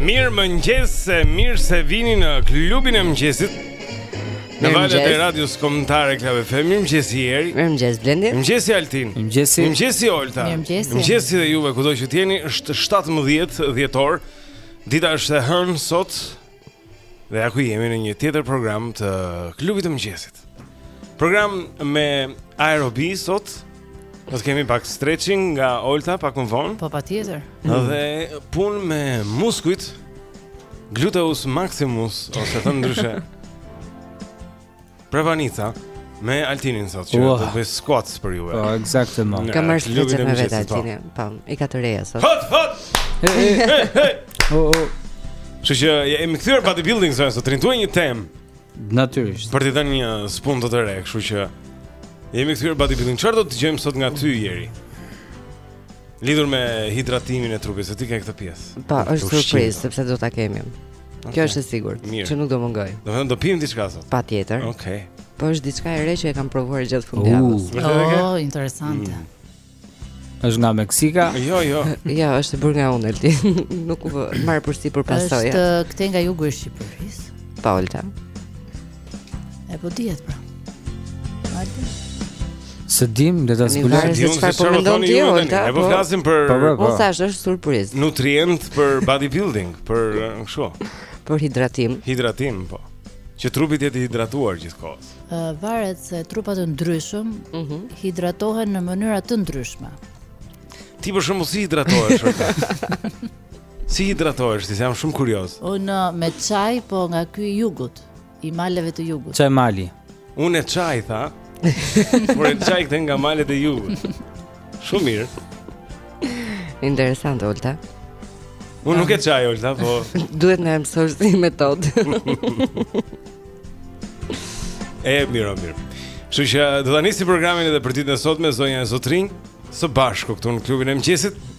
Mirëmëngjes, mirë se vini në klubin e mëngjesit Në valet e radios kombëtare Club FM, mirëmëngjesi Eri Mirëmëngjes Blendi Mirëmëngjesi Altin Mirëmëngjesi Mirëmëngjesi Olta Mirëmëngjesi Mirëmëngjesi dhe juve kudo që të jeni është 17 dhjetor Dita është e hënë sot Dhe ja ku jemi në një tjetër program të klubit të mëngjesit. Program me aerobi sot. Do të kemi pak stretching nga Olta pak më vonë. Po patjetër. Dhe punë me muskujt. Gluteus maximus ose thënë ndryshe. Prapanica me Altinin sot që do të bëjë squats për ju. Po, eksaktësisht. Kam marrë squats me vetë Altinin. Po, i ka të reja sot. Hot, hot. Hey, hey, hey. Oh, oh. Që jemi këtu për bodybuilding sot, të trajtojmë një temë Natyrisht Për të dhënë një spunto të re, kështu që jemi këtu për bodybuilding, çfarë do të dëgjojmë sot nga ty Eri? Lidhur me hidratimin e trupit, se ti ke këtë pjesë Po, është surprizë, sepse do ta kemi Okay. Kjo është e sigurt, që nuk do mungojë. Domethënë do pimë diçka sot. Patjetër. Okej. Okay. Po është diçka e re që e kam provuar gjatë fundjavës. Uh, oh, interesante. Mm. Është nga Meksika? Jo, jo. Jo, është bërë nga unë, ti. Nuk i marr përsipër pasojat. Është këtej nga jugu i Shqipërisë. Po, Olta. E po dihet pra. Hajde. S'e dimë, le ta zbulojmë. Ne jemi çfarë po mendon ti, Olta? Ne po, po flasim për po, po, po. sa është surprizë. Nutrient për bodybuilding, për kështu. Për hidratim. Hidratim, po. Që trupi të jetë i hidratuar gjithkohës. Ë varet se trupa të ndryshëm mm -hmm. hidratohen në mënyra të ndryshme. Ti për shembull si hidratohesh? Si hidratohesh ti? Jam shumë kurioz. Unë uh, me çaj, po nga ky i jugut, i maleve të jugut. Çaj mali. Unë çaj thashë. Por çaj këtej nga malet e jugut. Shumë mirë. Interesant Olta. Unë nuk e çaj Olta, po duhet të na e mësosh si metodë. e mirë, mirë. Kështu që do ta nisim programin edhe për ditën e sotme zonja e zotërinj, së bashku këtu në klubin e mëngjesit.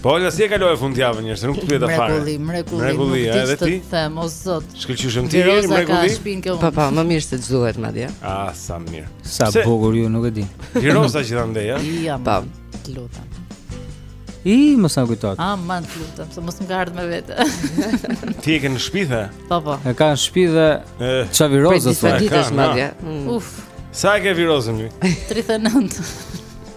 Po, ja si e kaluat fundjavën njerëz, nuk pyeta fare. Mrekulli, mrekulli. Mrekulli, edhe ti. Të them o zot. Shkëlqyshëm ti, mrekulli. Po, po, më mirë se ç'duhet madje. Ah, sa mirë. Sa bukur ju nuk e di. Viroza qenka andej, a? Ja, po. Të lutem. I mos na kujtohet. Ah, aman të lutem, se mos më ka ardhur me vete. Ti e ke në shtëpi the? Po, po. E ka në shtëpi dhe ça viroze. Sa ditësh madje. Uf. Sa e ke virozën ju? 39.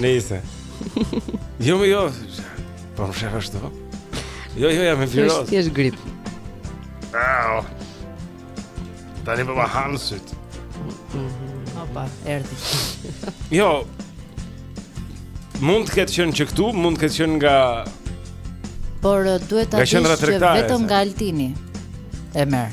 Nëse. Jo, jo. Pse më shef ashtu. Jo, jo, jam me viroz. Thjesht grip. Au. Tani po ma han sytë. Opa, erdhi. Jo. Mund të ketë qenë që këtu, mund të ketë qenë nga Por duhet ta dish që vetëm nga Altini. E merr.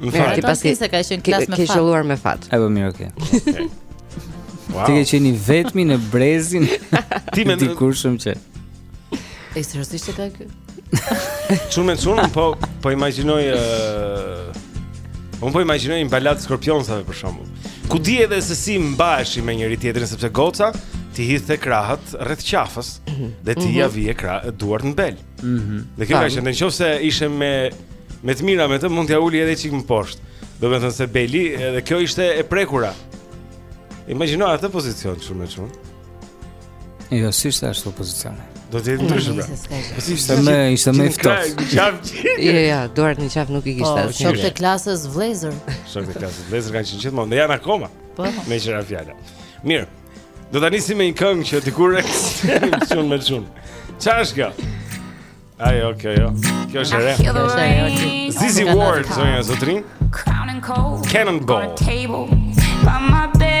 Në fakt, pasi se ka qenë klasë me fat. Ke qëlluar me fat. E po mirë, okay. okay. Wow. Ti ke qenë i vetmi në brezin tim të dikurshëm që. E seriozisht e ka ky? Çun me çun, po po imagjinoj ë uh, Unë po imagjinoj një baladë Scorpionsave për shembull. Ku ti e di se si mbaheshe me njëri tjetrin sepse goca t'i hidhte krahët rreth qafës dhe ti ia mhm. vije krahët duart në bel. Mhm. Mm dhe kjo ka qenë, në qoftë se ishe me me të mira me të mund t'ia ulje edhe çik më poshtë. Domethënë te beli edhe kjo ishte e prekura. Imagjino atë pozicion çun me çun. Jo, si ishte ashtu pozicioni? Do të jetë ndryshe. Pra. Po si ishte më ishte më i ftohtë. Jo, jo, duart në qafë nuk i kishte po, asgjë. Shokët e klasës vëllezër. Shokët e klasës vëllezër kanë qenë gjithmonë, janë akoma. Po. Vjen fjala. Mirë. Do ta nisim me një këngë që dikur e kërceje çun me çun. Çfarë është kjo? Ai, okay, jo. Kjo është e re. Kjo është e re. ZZ Ward, zonja zotërinj. Cannonball. Table by my bed.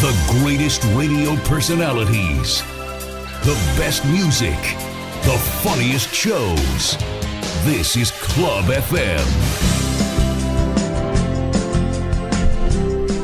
The greatest radio personalities. The best music. The funniest shows. This is Club FM.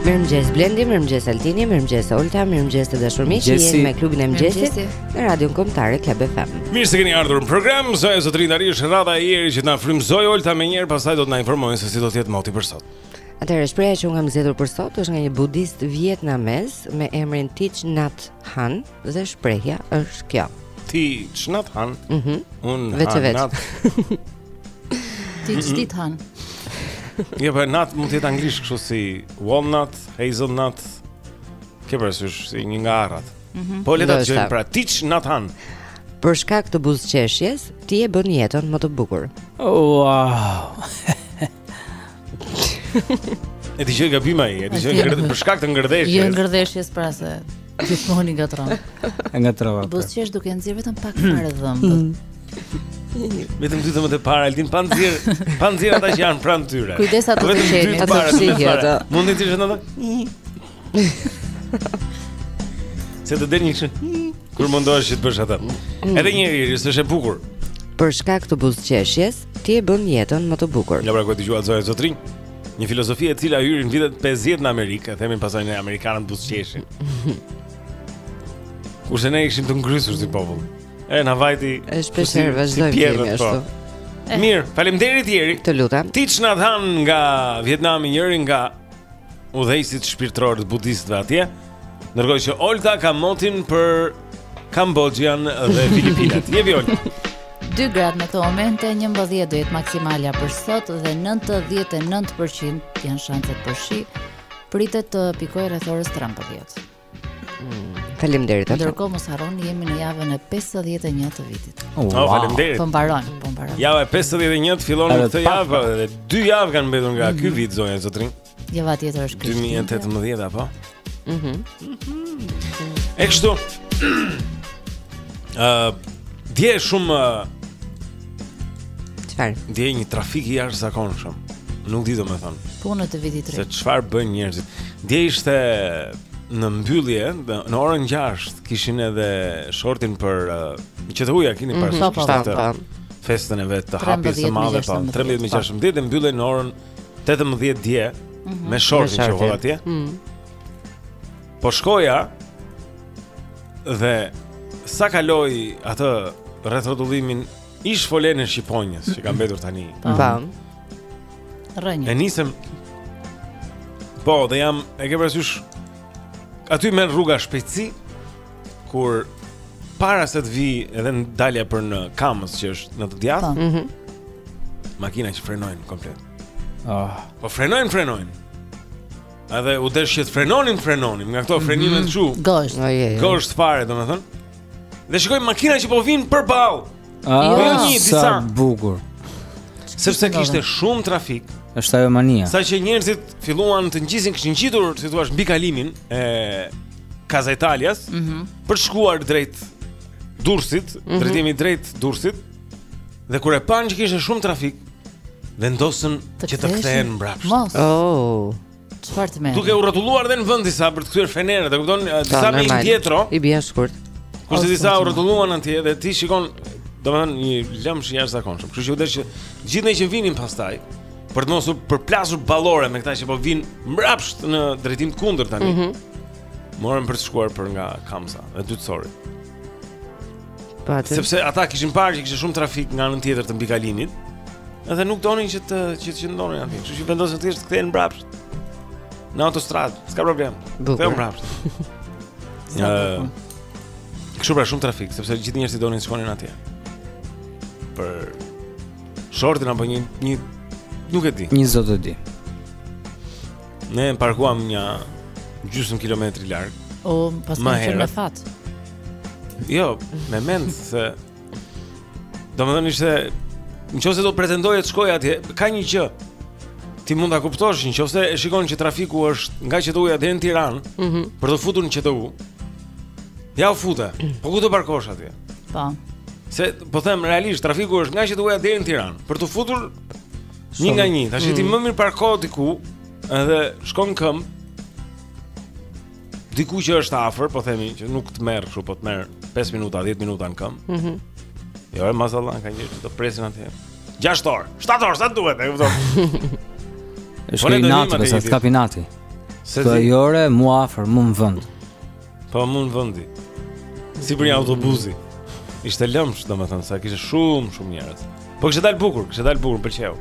Mirëmëngjes Blendi, mirëmëngjes Altini, mirëmëngjes Olta, mirëmëngjes të dashur miq, jeni me klubin e mëngjesit në radion kombëtare Club FM. Mirë se keni ardhur në program, zonja zotërinj, sërish radha e tyre që të na frymëzojë Olta menjëherë, pastaj do të na informojnë se si do të jetë moti për sot. Atëherë shprehja që unë kam zgjedhur për sot është nga një budist vietnamez me emrin Thich Nhat Hanh dhe shprehja është kjo. Thich Nhat Hanh. Mhm. Mm unë vetë vetë. Thich Nhat Hanh. Jo, po nat mund të jetë anglisht kështu si walnut, hazelnut. Ke parasysh si një nga arrat. Mm -hmm. Po le ta dëgjojmë pra Thich Nhat Hanh. Për shkak të buzëqeshjes, ti e bën jetën më të bukur. Oh, wow. E dëgjoi gabim ai, e dëgjoi ngërdh për shkak të ngërdheshjes. Jo ngërdheshjes pra se gjithmonë ngatërron. E ngatërrova. Po pra. Buzëqesh duke nxjerrë vetëm pak mm. fare dhëmbë. Mm. Vetëm dy dhëmbët e para Altin pa nxjerrë, pa nxjerrë ata që janë pranë tyre. Kujdes ato të qenit, ato fshihi ata. Mund të thësh ata? Se të del një kështu. Kur mundohesh të bësh atë. Mm. Edhe një herë, është e bukur. Për shkak të buzëqeshjes, ti e bën jetën më të bukur. Ja pra ku dëgjua zonja zotërinj. Një filozofi e cila hyri në vitet 50 në Amerikë, e themi pastaj ne amerikanët buzëqeshin. Kurse ne ishim të ngrysur si popull. E na vajti. Është pesher vazhdoi si kemi ashtu. Po. Eh. Mirë, faleminderit ieri. Të lutem. Thich Nhat Hanh nga Vietnami njëri nga udhëheqësit shpirtëror të budistëve atje. Ndërkohë që Olta ka motin për Kamboxhian dhe Filipinat. Jepi Ol. 2 gradë në këto momente, 11 do jetë maksimalja për sot dhe 99% janë shanset për shi. Pritet të pikojë rreth orës 13. Faleminderit. Ndërkohë mos harroni jemi në javën e 51 të vitit. Oh, wow. Faleminderit. Po mbaron, po mbaron. Java e 51 fillon këtë javë dhe dy javë kanë mbetur nga ky mhm. vit zonja zotërinj. Java tjetër është kjo. 2018 apo? Mhm. E kështu. Ëh, dje shumë Çfarë? Dje një trafik i jashtëzakonshëm. Nuk di domethën. Punë të vitit të ri. Se çfarë bëjnë njerëzit? Dje ishte në mbyllje, në orën 6 kishin edhe shortin për uh, që të huja keni parë mm, shtatë. Festën e vet të hapjes së madhe pa 13 e 16 dhe mbyllen në orën 18 dje mm -hmm. me shortin që hodh atje. Mm. Po shkoja dhe sa kaloj atë rrethrotullimin ish folenë e shqiponjës që ka mbetur tani. Po. Tan. Rrënjë. E nisem. Po, dhe jam e ke parasysh aty merr rruga shpejtësi kur para se të vijë edhe dalja për në Kamëz që është në të djathtë. Po. Mhm. Mm makina që frenojnë komplet. Ah, oh. po frenojnë, frenojnë. Edhe u desh që të frenonim, frenonim, nga këto mhm. frenimet u Gozhdë Gozhdë fare, domethënë Dhe shikoj makina që po vijnë përballë ah, jo, jo një, disa Sa bukur Sepse kishte shumë trafik është ajo mania Sa që njerëzit filluan të ngjisin kishin ngjitur Si thuash mbikalimin e Casa Italias mm -hmm. Për shkuar drejt Durrësit mm -hmm. Drejtimi drejt Durrësit Dhe kur e panë që kishte shumë trafik, vendosën të që të kthehen mbrapsht. Mos. Oh. Çfarë tmerri? Duke u rrotulluar dhe në vend disa për të kthyer fenerët, e kupton? Po, disa me indietro. I bie shkurt. Kurse disa u rrotulluan andej dhe ti shikon, domethënë një lëmsh i jashtëzakonshëm. Kështu që u desh që gjithë ne që vinim pastaj për të mos u përplasur ballore me këta që po vijnë mbrapsht në drejtim të kundërt tani. Mm -hmm. Morëm për të shkuar për nga Kamza, te dytësorja. Po. Sepse ata kishin parë që kishte shumë trafik nga anën tjetër të mbikalimit. Edhe nuk donin që të që të qëndronin aty. Kështu që vendosën thjesht të kthehen mbrapsht. Në autostradë, s'ka problem. Kthehen mbrapsht. Ja. Kështu pra shumë trafik, sepse gjithë njerëzit donin të shkonin atje. Për shortin apo një një nuk e di. Një zot e di. Ne parkuam një gjysmë kilometri larg. O, pas më shumë me fat. Jo, me mend se domethënë ishte nëse do pretendoje të shkoje atje, ka një gjë. Ti mund ta kuptosh nëse e shikon që trafiku është nga QTU-ja deri në Tiranë, mm -hmm. për të futur në QTU. Ja u fute. Po ku do parkosh atje? Po. Se po them realisht trafiku është nga QTU-ja deri në Tiranë, për të futur një nga një. Tash mm -hmm. ti mhm. më mirë parko diku, edhe shkon këmbë diku që është afër, po themi që nuk të merr kështu, po të merr 5 minuta, 10 minuta në këmbë. Mhm. Mm jo, e mazallan ka një që të presin atje. 6 orë, 7 orë, sa duhet, e kupton? Është një natë, sa të kapi natë. Se të jore, mu afër, mu në vend Po mu në vend Si për një autobuzi Ishte lëmsh, domethënë, sa kishte shumë, shumë njerëz Po kishte dalë bukur, kishte dalë bukur, për qehu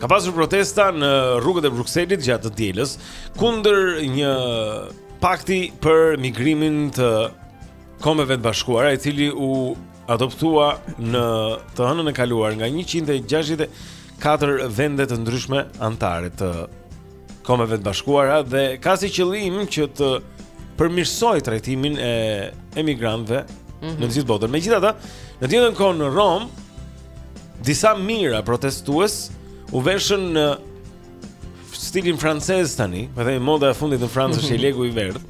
Ka pasur protesta në rrugët e Brukselit gjatë të dielës kundër një pakti për migrimin të Kombeve të Bashkuara, i cili u adoptua në të hënën e kaluar nga 164 vende të ndryshme anëtare të Kombeve të Bashkuara dhe ka si qëllim që të përmirësojë trajtimin e emigrantëve mm -hmm. në të gjithë botën. Megjithatë, në të njëjtën kohë në Romë, Disa mijëra protestues u veshën në stilin francez tani, domethënë moda e fundit në Francë është mhm. jeleku i verdh.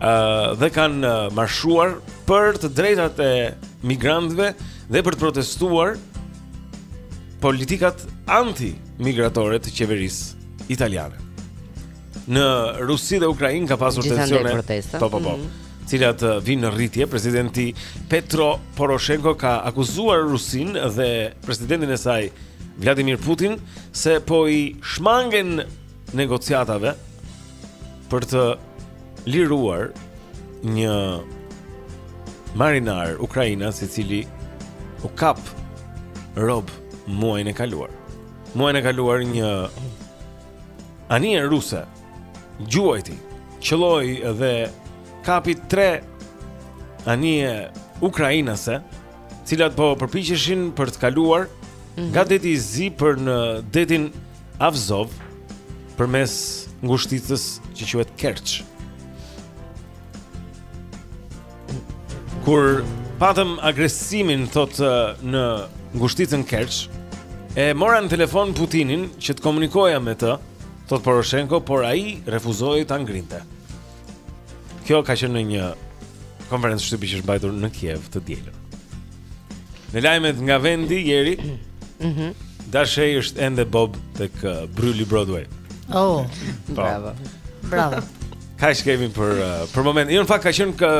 ë uh, dhe kanë marshuar për të drejtat e migrantëve dhe për të protestuar politikat anti-migratore të qeverisë italiane. Në Rusi dhe Ukrainë ka pasur tensione. Po po po. Mm -hmm të cilat eh, vijnë në rritje, presidenti Petro Poroshenko ka akuzuar Rusinë dhe presidentin e saj Vladimir Putin se po i shmangen negociatave për të liruar një marinar ukrainas i cili u kap rob muajin e kaluar. Muajin e kaluar një Anije ruse gjuajti, qëlloi dhe kapi tre anije ukrainase, të cilat po përpiqeshin për të kaluar mm -hmm. nga deti i zi për në detin Avzov përmes ngushticës që quhet Kerch. Kur patëm agresimin thot në ngushticën Kerç, e mora në telefon Putinin që të komunikoja me të, thot Poroshenko, por ai refuzoi ta ngrinte. Kjo ka qenë në një konferencë shtypi që është mbajtur në Kiev të dielën. Në lajmet nga vendi Jeri, mhm, mm Dashej është ende Bob tek uh, Bryli Broadway. Oh, po. bravo. Bravo. Kaq kemi për, uh, për moment Jo në fakt ka qenë kë,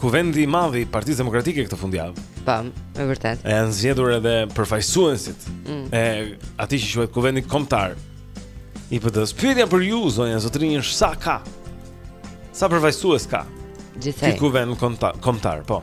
kuvendi i madh i Partisë Demokratike këtë fundjavë Pa, po, e vërtet E janë zgjedhur edhe përfaqësuesit mm. E atij që quhet kuvendi kombëtar i PD-së Pyetja për ju, zonja, zotërinj është sa ka Sa përfaqësues ka Gjithsej Ky kuvend kombëtar, po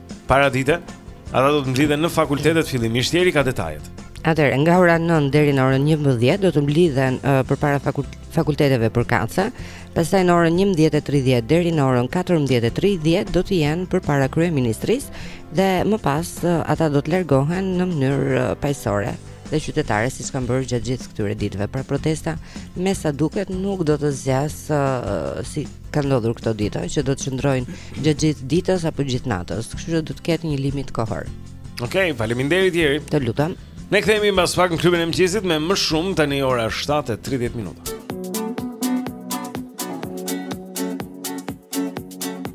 Paradite, ata do të mblidhen në fakultetet fillimisht Jeri ka detajet. Atëherë, nga ora 9 deri në orën 11 do të mblidhen uh, përpara fakult fakulteteve përkatëse, pastaj në orën 11:30 deri në orën 14:30 do të jenë përpara kryeministrisë dhe më pas uh, ata do të largohen në mënyrë uh, paqësore. dhe qytetare siç kanë bërë gjatë gjithë këtyre ditëve. Pra protesta me sa duket nuk do të zgjasë uh, si ka ndodhur këto ditë, që do të qëndrojnë gjatë gjithë ditës apo gjithë natës. Kështu që do të ketë një limit kohor. Okej, okay, faleminderit Jeri. Të lutem. Ne kthehemi mbas pak në klubin e mëngjesit me më shumë tani ora 7:30 minuta.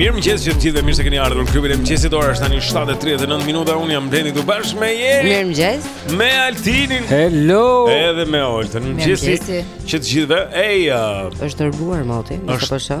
Mirëmëngjes që të gjithëve mirë se keni ardhur në klubin e mëngjesit Ora është tani 7.39 minuta Unë jam Blendi këtu bashkë me Jerin Mirëmëngjes Me Altinin Hello Edhe me Oltën Mirëmëngjesi Që të gjithëve Ej uh, është tërbuar moti Në të pësho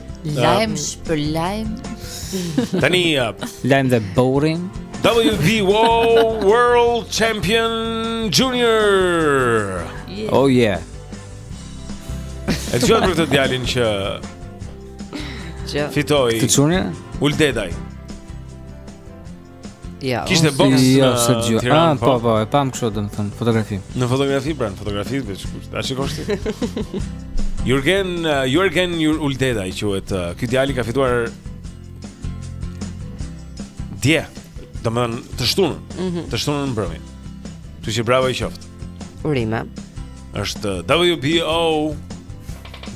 Lajm për lajm. Tani uh, lajm dhe Bori. WBO World Champion Junior. Yeah. Oh yeah. E dëgjove për këtë djalin që Që Fitoi Të qënë? Uldedaj Ja, kishte boks si, në jo, Tiranë. Ah, po, po, po, e pam kështu domethënë fotografi. Në fotografi pra, në fotografi veç kush. A shikosh ti? Jurgen, uh, Jurgen Uldedaj quhet. Uh, ky djali ka fituar dje. Domethënë të shtunën. Mm -hmm. Të shtunën në mbrëmje. Kështu që bravo i qoftë. Urime. Është uh, WBO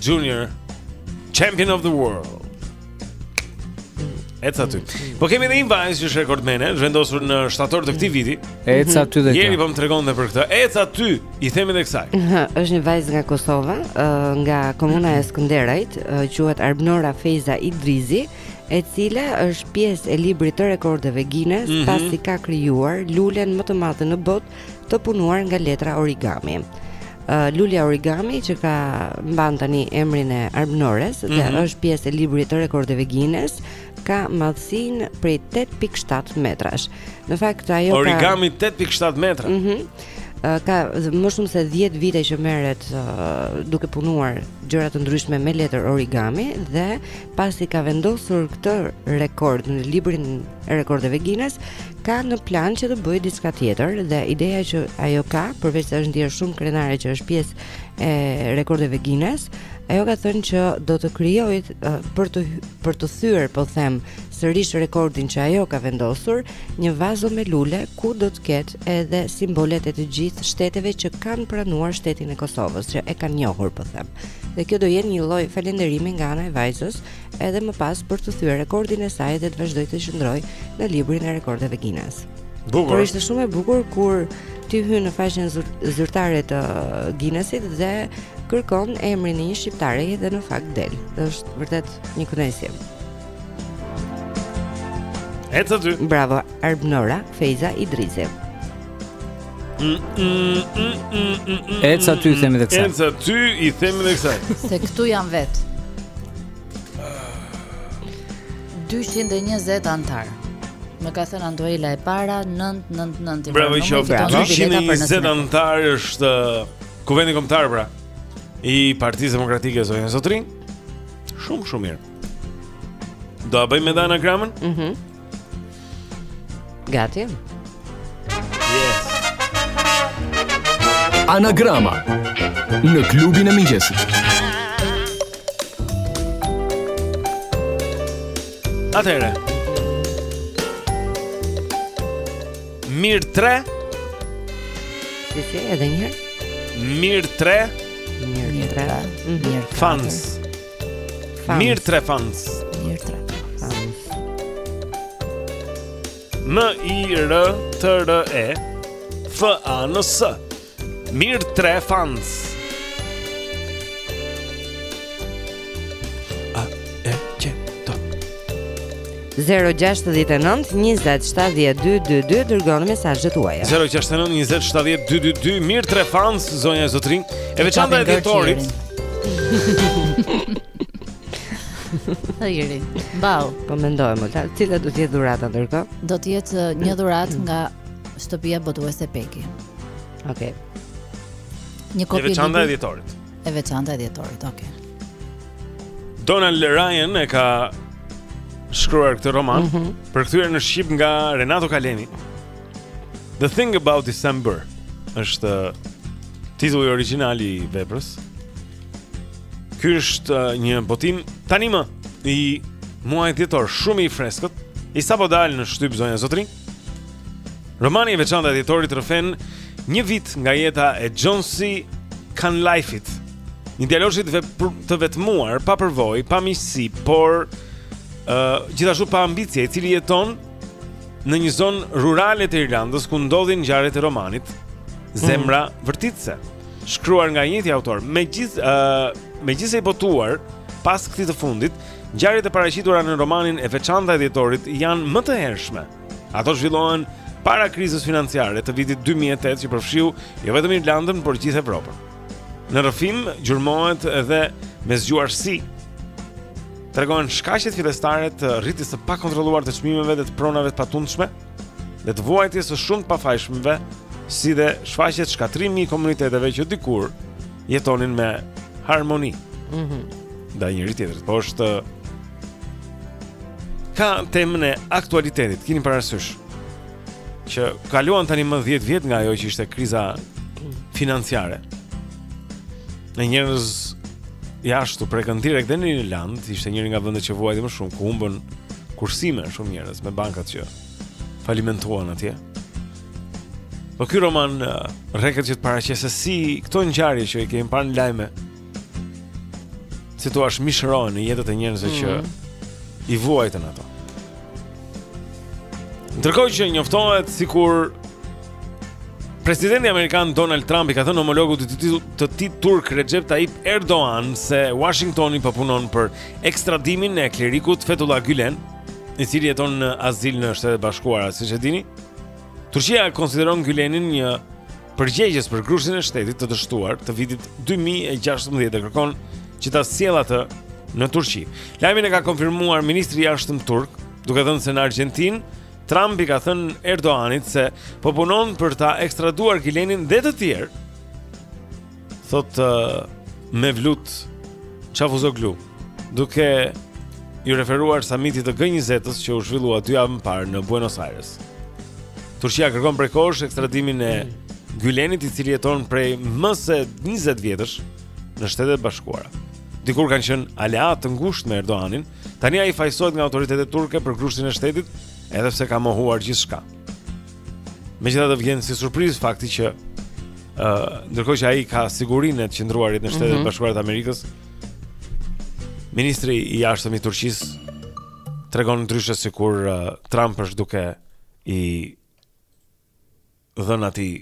Junior Champion of the World. Ec aty. Po kemi edhe një vajzë që është rekordmene, është vendosur në shtator të këtij viti. Ec aty dhe kjo. Jiri po më tregon dhe për këtë. Ec aty, i themi edhe kësaj. Është një vajzë nga Kosova, nga komuna e Skënderajt, quhet Arbnora Fejza Idrizi, e cila është pjesë e librit të rekordeve Guinness, mm -hmm. pasi ka krijuar lulen më të madhe në botë të punuar nga letra origami. uh, lulja origami që ka mban tani emrin e Arbnores mm -hmm. dhe mhm. është pjesë e librit të rekordeve Guinness ka madhësinë prej 8.7 metrash në fakt ajo Origami ka... 8.7 metra mm -hmm. ka më shumë se 10 vite që merret uh, duke punuar gjëra të ndryshme me letër origami dhe pasi ka vendosur këtë rekord në librin e rekordeve Guinness, ka në plan që të bëjë diçka tjetër dhe ideja që ajo ka, përveç se është ndier shumë krenare që është pjesë e rekordeve Guinness, ajo ka thënë që do të krijojë për të për të thyer, po them, sërish rekordin që ajo ka vendosur, një vazo me lule ku do të ketë edhe simbolet e të gjithë shteteve që kanë pranuar shtetin e Kosovës, që e kanë njohur, po them. Dhe kjo do jetë një lloj falënderimi nga ana e vajzës, edhe më pas për të thyer rekordin e saj dhe të vazhdojë të qëndrojë në librin e rekordeve Guinness. Bukur. Por ishte shumë e bukur kur ti hyn në faqen zyrtare të Guinnessit dhe kërkon emrin e një shqiptare dhe në fakt del. Dhe është vërtet një kënaqësi. Ec aty. Bravo Arbnora Fejza Idrizi. Ec aty i themi dhe kësaj. Ec aty i themi dhe kësaj. Se këtu janë vetë. 220 anëtarë. Më ka thënë Anduela e para 999. Bravo i qoftë. 220 anëtarë është uh, Kuvendi Kombëtar pra i Partisë Demokratike zonja e zotërinj. Shumë shumë mirë. Do ta bëjmë edhe anagramën? Mhm. Mm Gati? Yes. Anagrama në klubin e mëngjesit. Atëherë. Mirë 3. Si si edhe një herë? Mirë 3. Mirë 3. Mirë 3 fans. Mir tre fans. Mir tre fans. M I R T R E F A N S. Mir tre fans. 069 207222 Dërgoni mesazhet tuaja 069 207222 Mirë tre fans, zonja e zotërinj E veçanta e dhjetorit Dhe Jiri, bau Po mendojmë, cila do të jetë dhurata ndërkohë? Do të jetë uh, një dhuratë nga shtëpia botuese Pegi Ok Një kopje libri E veçanta e dhjetorit E veçanta e dhjetorit, oke. Okay. Donal Ryan e ka shkruar këtë roman, mm -hmm. përkthyer në shqip nga Renato Kalemi. The Thing About December është titulli origjinal i veprës. Ky është uh, një botim tani më i muajit dhjetor, shumë i freskët. I sapo dalë në shtyp zonja zotërinj. Romani E veçanta e dhjetorit rrëfen, një vit nga jeta e Johnsey Cunliffit. Një djaloshi të vetmuar, pa përvojë, pa miqësi, por ë uh, gjithashtu pa ambicie, i cili jeton në një zonë rurale të Irlandës ku ndodhin ngjarjet e romanit Zemra mm. vërtitëse, shkruar nga i njëjti autor. Megjithë ë uh, megjithëse i botuar pas këtij të fundit, Ngjarjet e paraqitura në romanin e veçanta e dhjetorit janë më të hershme. Ato zhvillohen para krizës financiare të vitit 2008 që përfshiu jo vetëm Irlandën, por gjithë Evropën. Në rrëfim gjurmohet edhe me zgjuarsi. Tregohen shkaqet fillestare të rritjes së pakontrolluar të çmimeve dhe të pronave të patundshme. dhe të vuajtjes së shumë të pafajshmëve, si dhe shfaqet shkatërrimi i komuniteteve që dikur jetonin me harmoni. Mhm. Mm ndaj njëri-tjetrit, po është ka temën e aktualitetit, kini parasysh që kaluan tani më 10 vjet nga ajo që ishte kriza financiare. E njerëz jashtë u prekën direkt dhe në Irlandë, ishte njëri nga vendet që vuajti më shumë, ku humbën kursime shumë njerëz me bankat që falimentuan atje. Po ky roman uh, rreket që të paraqesë se si këto ngjarje që i kemi parë në lajme. Si të thuash, mishërohen në jetët e njerëzve mm -hmm. që mhm. i vuajtën ato. Ndërkohë që njoftohet sikur Presidenti amerikan Donald Trump i ka thënë homologut të tij turk Recep Tayyip Erdogan se Washingtoni po punon për ekstradimin e klerikut Fethullah Gülen, i cili jeton në azil në Shtetet e Bashkuara, siç e dini. Turqia e konsideron Gülenin si përgjegjës për grushtin e shtetit të dështuar të vitit 2016 dhe kërkon që ta sjellë atë në Turqi. Lajmin e ka konfirmuar ministri i Jashtëm turk, duke thënë se në Argjentinë Trump i ka thënë Erdoganit se po punon për ta ekstraduar Gylenin dhe të tjerë Thotë uh, Mevlut Çavushoglu, duke iu referuar samitit të G20-s që u zhvillua dy javë më parë në Buenos Aires. Turqia kërkon prej kohësh ekstradimin e Gylenit, i cili jeton prej më se 20 vjetësh në Shtetet e Bashkuara. Dikur kanë qenë aleatë të ngushtë me Erdoganin, tani ai fajësohet nga autoritetet turke për grushtin e shtetit, edhe pse ka mohuar gjithçka. Megjithatë vjen si surprizë fakti që ë uh, ndërkohë që ai ka sigurinë e qëndruarit në Shtetet mm -hmm. e Bashkuara të Amerikës, ministri i jashtëm i Turqisë tregon ndryshe sikur uh, Trump është duke i dhënë atij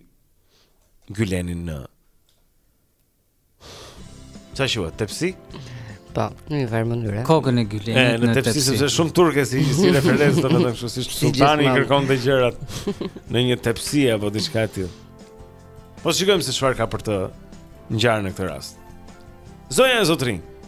Gylenin në Ça quhet, tepsi? Po, në një farë mënyre Kokën e Gylenit në, në tepsi Në tepsi, sepse shumë turke si, si referencë domethënë kështu Si sultani i kërkonte gjërat Në një tepsi apo diçka e tillë Po shikojmë se çfarë ka për të ngjarë në këtë rast Zonja e zotërinj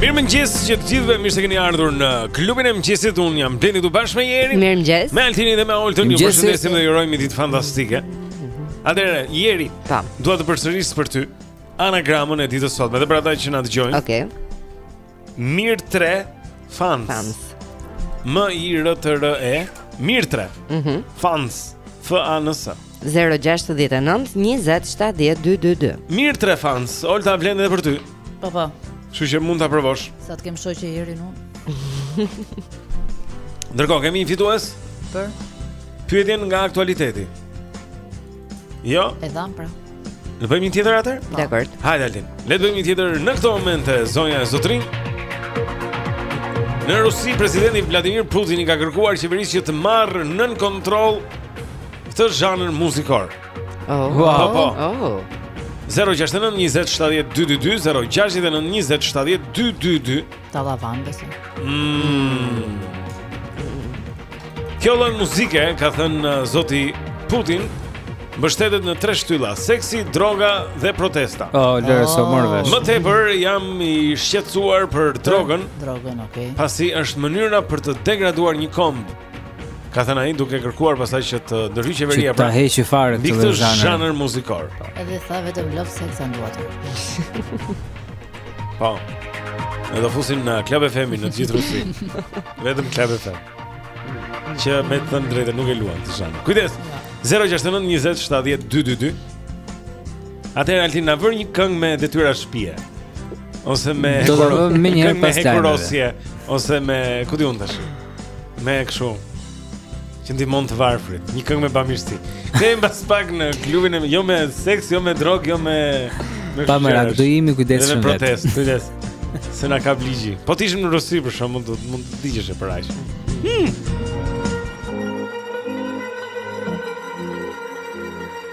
Mirëmëngjes që të gjithëve, mirë se keni ardhur në klubin e mëngjesit unë jam Blendi këtu bashkë me Jerin Mirëmëngjes Me Altinin dhe me Oltën, ju përshëndesim dhe ju urojmë një ditë fantastike Atëherë, Jeri, pa. dua të përsëris për ty Anagramën e ditës sotme dhe për ata që na dëgjojnë. Okej. Okay. Mirtre Fans. Fans. M I R T R E Mirtre. Mhm. Mm fans. F A N S. 069 20 70 222. Mirtre Fans. Olta vlen edhe për ty. Po po. Kështu që mund ta provosh. Sa të kem shok Jerin unë. Ndërkohë kemi një fitues Për pyetjen nga aktualiteti. Jo. E dhamë pra. Të bëjmë një tjetër atëherë? Po. Dakor. Hajde Altin. Le të bëjmë një tjetër në këto momente zonja e zotërinj. Në Rusi presidenti Vladimir Putin i ka kërkuar qeverisë që të marrë nën kontroll këtë zhanër muzikor. Oh. Wow. Po, po. Oh. 069 20 70 222 069 20 70 222 tallavanë. Mm. Kjo lloj muzike ka thënë uh, zoti Putin mbështetet në tre shtylla: seksi, droga dhe protesta. Oh, lëre së morve. Më tepër jam i shqetësuar për drogën. Drogën, okay. Pasi është mënyra për të degraduar një komb. Ka thënë ai duke kërkuar pastaj që të ndërhyjë qeveria pra. Ta heqë fare këtë zhanër. Këtë zhanër muzikor. Edhe tha vetëm love sex and water. Po. Ne do fusim në Club FM në gjithë Rusi. Vetëm Club FM. Që me thënë të drejtën nuk e luan këtë zhanër. Kujdes. 069 20 70 222. Atëherë Altin na vër një këngë me detyra shtëpie. Ose me Do të vëmë një herë pas lajmeve. Ose me, ku di unë tash? Me kështu. që ndihmon të varfrit. Një këngë me bamirësi. Kthehemi pas pak në klubin e jo me seks, jo me drogë, jo me me pa merak, do jemi kujdesshëm. Me protestë, kujdes. Se na kap ligji. Po të ishim në Rusi për shembull mund të mund të digjeshe për aq. Hmm.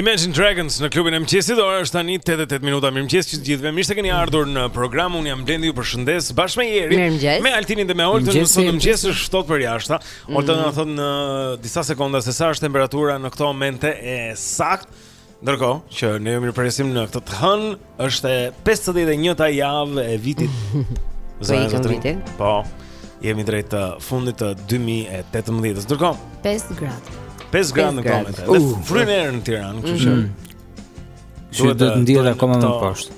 Imagine Dragons në klubin e mëngjesit, ora është tani 8 e 8 minuta. Mirëmëngjes të gjithëve. Mirë se keni ardhur në program. Unë jam Blendi, ju përshëndes bashkë me Jerin, me Altinin dhe me Oltën. Sot në mëngjes është ftohtë përjashta. Olta na thotë në disa sekonda se sa është temperatura në këto momente e saktë. Ndërkohë që ne ju mirëpresim në këtë të hënë, është e 51-ta javë e vitit. Zonja e zotërinj. Po. Jemi drejt uh, fundit të 2018-s. Ndërkohë, 5 gradë. 5 gradë në këto momente. Uh, Fryn erë në Tiranë, kështu që. Mm. Do të ndihet akoma më poshtë.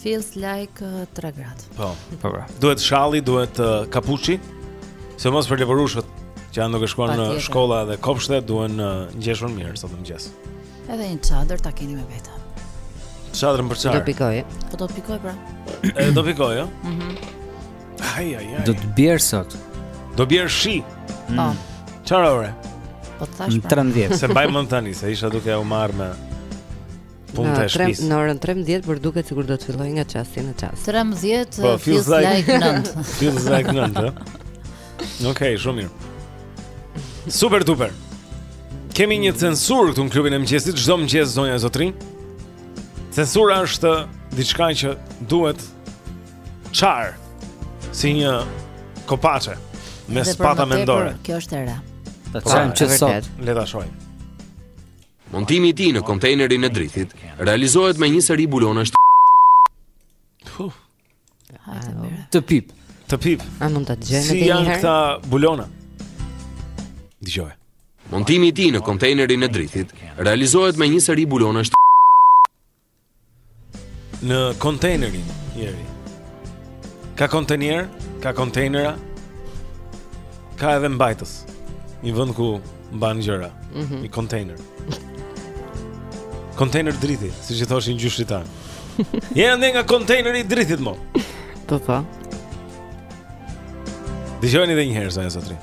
Feels like uh, tre gradë. Po, po pra. Duhet shalli, duhet uh, kapuçi. Sidomos për levorushët që janë duke shkuar në shkolla dhe kopshte duhen uh, ngjeshur mirë sot në mëngjes. Edhe një çadër ta keni me vete. Çadrën për çfarë? Do pikojë. Po do pikojë pra. E do pikojë, jo? Mhm. Mm ai ai ai. Do të bjerë sot. Do bjerë shi. Po. Mm. Çfarë ore? Po të thashë. 13. Pra. S'e mbaj mend tani se isha duke u marrë me punë të shtëpisë. Në orën 13 por duket sikur do të fillojë nga çasti në çast. 13 po, feels like 9. Feels like 9. Okej, shumë mirë. Super duper. Kemi një censurë këtu në klubin e mëngjesit, çdo mëngjes zonja e zotërinj. Censura është diçka që duhet çarë si një kopaçe me sëpata mendore. Kjo është e re. Ta çajmë që sot. Le ta shohim. Montimi i tij në kontejnerin e drithit realizohet me një seri bulonash të pip. Të pip. A mund ta dëgjojmë edhe një herë? Si janë këta bulona? Dëgjoj. Montimi i tij në kontejnerin e drithit realizohet me një seri bulonash të Në kontejnerin, jeri. Ka kontejner, ka kontejnera. Ka edhe mbajtës. Një vend ku mban gjëra, mm -hmm. një kontejner. Kontejner drithi, siç i thoshin gjyshërit tanë. Je ende nga kontejneri i drithit mo. Po po. Dëgjoni edhe një herë zonja e zotërinj.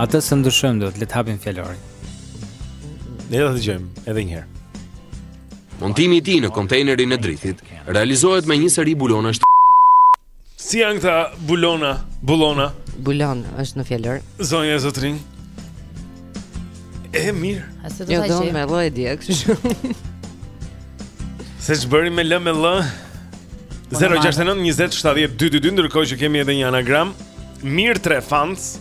Atë s'e ndryshojmë dot le të hapim fjalorin Ne do ta dëgjojmë edhe njëherë Montimi i tij në kontejnerin e drithit Realizohet me një seri bulonash të Si janë këta bulona Bulona Bulon është në fjalor Zonja e zotërinj E mirë. A se do të thashë? Jo, domethënë e di, kështu që. Se ç'bëri me lë me lë? 069 20 70 222 ndërkohë që kemi edhe një anagram. Mirë tre fans.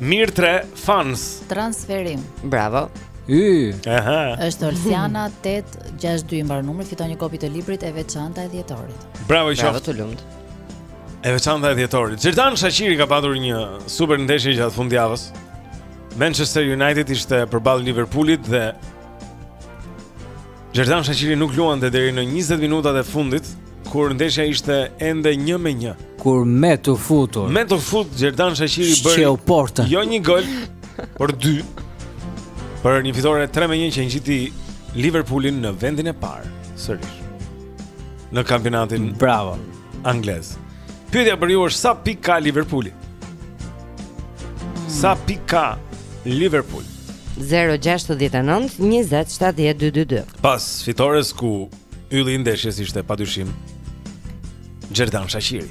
Mirë tre fans. Transferim. Bravo. Y. Aha. Është Olsiana 862 i mbaron numri, fiton një kopje të librit E veçanta e dhjetorit. Bravo i qoftë. Bravo, të lumtë. E veçanta e dhjetorit. Xherdan Shaqiri ka patur një super ndeshje gjatë fundjavës. Manchester United ishte përballë Liverpoolit dhe Xherdan Shaqiri nuk luante deri në 20 minutat e fundit kur ndeshja ishte ende 1-1. Kur me të futur. Me t'u futur Xherdan Shaqiri bëri shqeu portën. Jo një gol, por dy. Për një fitore 3-1 që e ngjiti Liverpoolin në vendin e parë sërish. në kampionatin Bravo anglez. Pyetja për ju është sa pikë ka Liverpooli? Sa pikë ka Liverpool? 069 20 70 222. Pas fitores ku ylli i ndeshjes ishte padyshim Xherdan Shaqiri.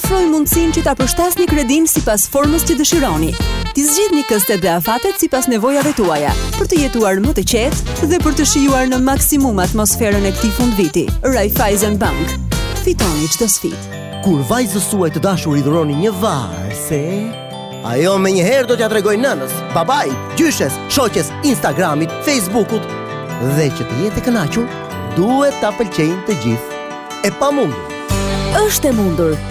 ofrojë mundësinë që ta përshtasni kredinë sipas formës që dëshironi. T'i zgjidhni këstet dhe afatet sipas nevojave tuaja, për të jetuar më të qetë dhe për të shijuar në maksimum atmosferën e këtij fundviti. Raiffeisen Bank Fitoni çdo sfidë. Kur vajzës suaj të dashur i dhuroni një varëse, ajo menjëherë do t'ia tregojë nënës, babait, gjyshes, shoqes, Instagramit, Facebookut, dhe që të jetë e kënaqur, duhet ta pëlqejnë të gjithë. E pamundur. Është e mundur.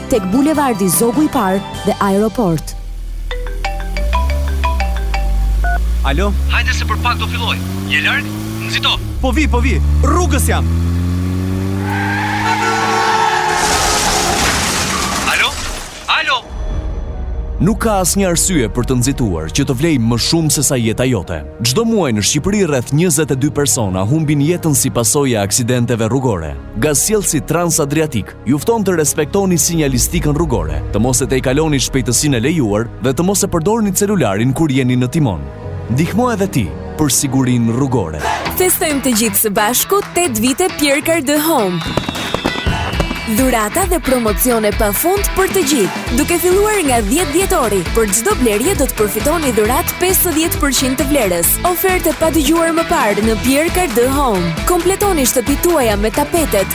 Tek bulevardi Zogu i Parë dhe Aeroport. Alo? Hajde se për pak do fillojë. Je larg? Nxito. Po vij, po vij. Rrugës jam. Alo? Alo? Nuk ka asnjë arsye për të nxituar që të vlejë më shumë sesa jeta jote. Çdo muaj në Shqipëri rreth 22 persona humbin jetën si pasojë e aksidenteve rrugore. Gazsjellësi Trans Adriatik Ju fton të respektoni sinjalistikën rrugore, të mos e tejkaloni shpejtësinë e lejuar dhe të mos e përdorni celularin kur jeni në timon. Ndihmo edhe ti për sigurinë rrugore. Festojmë të gjithë së bashku 8 vite Pierre Cardin Home. Dhurata dhe promocione pa fund për të gjithë. Duke filluar nga 10 dhjetori, për çdo blerje do të përfitoni dhuratë 50% të vlerës. Ofertë e padëgjuar më parë në Pierre Cardin Home. Kompletoni shtëpitë tuaja me tapetet,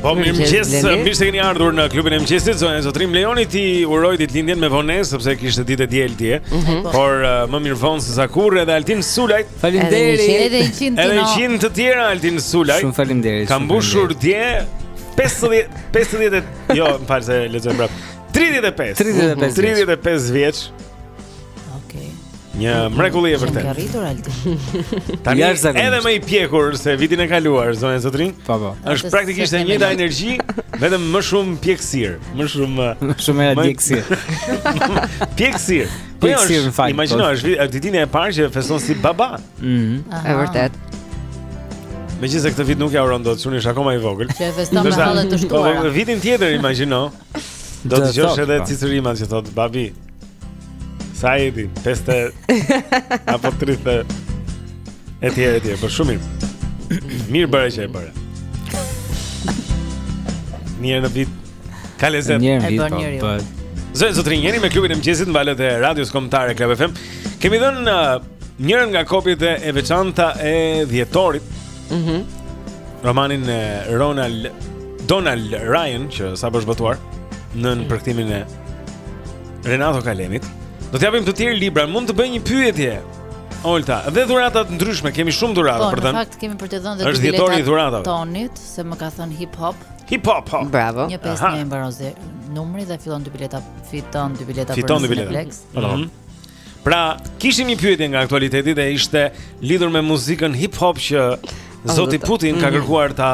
Po mirëmëngjes, mirë se keni ardhur në klubin e mëngjesit zonja zotërinj Le t'i urojmë ditëlindjen me vonesë sepse ishte ditë e diel dje mm -hmm. Por uh, më mirë vonë sesa kurrë Edhe Altin Sulajt Faleminderit Edhe njëqind Edhe njëqind të tjera Altin Sulaj Shumë faleminderit Ka mbushur dje 50, 50 Jo, më fal se e lexova mbrapsht 35 35 vjeç Okej. Një mrekulli e vërtetë. Ka rritur Aldi. Tani është edhe më i pjekur se vitin e kaluar, zonja Zotrin. Po po. Është praktikisht e njëjta energji, vetëm më shumë pjekuri, më shumë më shumë erë pjekurie. Pjekuri. Po jo, pjekuri në fakt. Imagjino, po. është viti i parë që feston si baba. Mhm. Është vërtet. Megjithëse këtë vit nuk ia uron dot, çuni është akoma i vogël. Që feston me halle të shtuara. Po, po, vitin tjetër imagjino. Do të dëgjosh edhe po. cicërimat që thotë babi. Sa e di, pesë apo tridhjetë etj etj, por shumë Mirë bëre që e bëre Një herë në vit Ka lezet Një herë në vit, po, po. Zë, zotri, jeni me klubin e mëngjesit Në valet e radios kombëtare Club FM Kemi dhënë uh, njërën nga kopjet e veçanta e dhjetorit mm -hmm. Romanin e Ronald Donald Ryan Që sa është botuar Në në përkthimin e Renato Kalemit. Do të japim të tjerë libra, mund të bëj një pyetje. Olta, dhe dhurata të ndryshme, kemi shumë dhurata po, për të dhënë. Po, në fakt kemi për të dhënë dhe dy bileta, dhjetori i dhuratave. Tonit, se më ka thënë hip hop. Hip hop. Po. Bravo. Një pesë një mbaron numri dhe fillon dy bileta, fiton dy bileta për Cineplex. Fiton dy bileta. Mhm. Pra, kishim një pyetje nga aktualiteti dhe ishte lidhur me muzikën hip hop që zoti Putin mm -hmm. ka mhm. kërkuar ta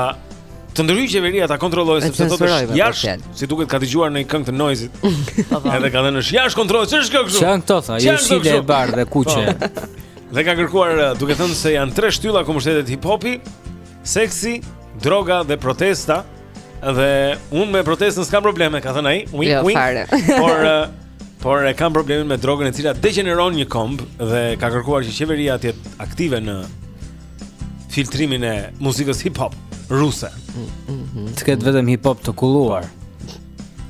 të ndërhyjë qeveria ta kontrollojë sepse thotë është jashtë, si duket ka dëgjuar ndonjë këngë të Noizyt. Po, po. Edhe ka thënë është jashtë kontrollit, ç'është kjo kështu? Ç'janë këto tha, jeshile e bardhë dhe kuqe. Po. Dhe ka kërkuar, eh, duke thënë se janë tre shtylla ku mbështetet hip hopi, seksi, droga dhe protesta. Dhe unë me protestën s'kam probleme, ka thënë ai. Wink, jo, wink. Por eh, Por e kam problemin me drogën e cila degjeneron një komb dhe ka kërkuar që qeveria të jetë aktive në filtrimin e muzikës hip hop ruse. Mm, mm, mm. Të ketë vetëm hip hop të kulluar.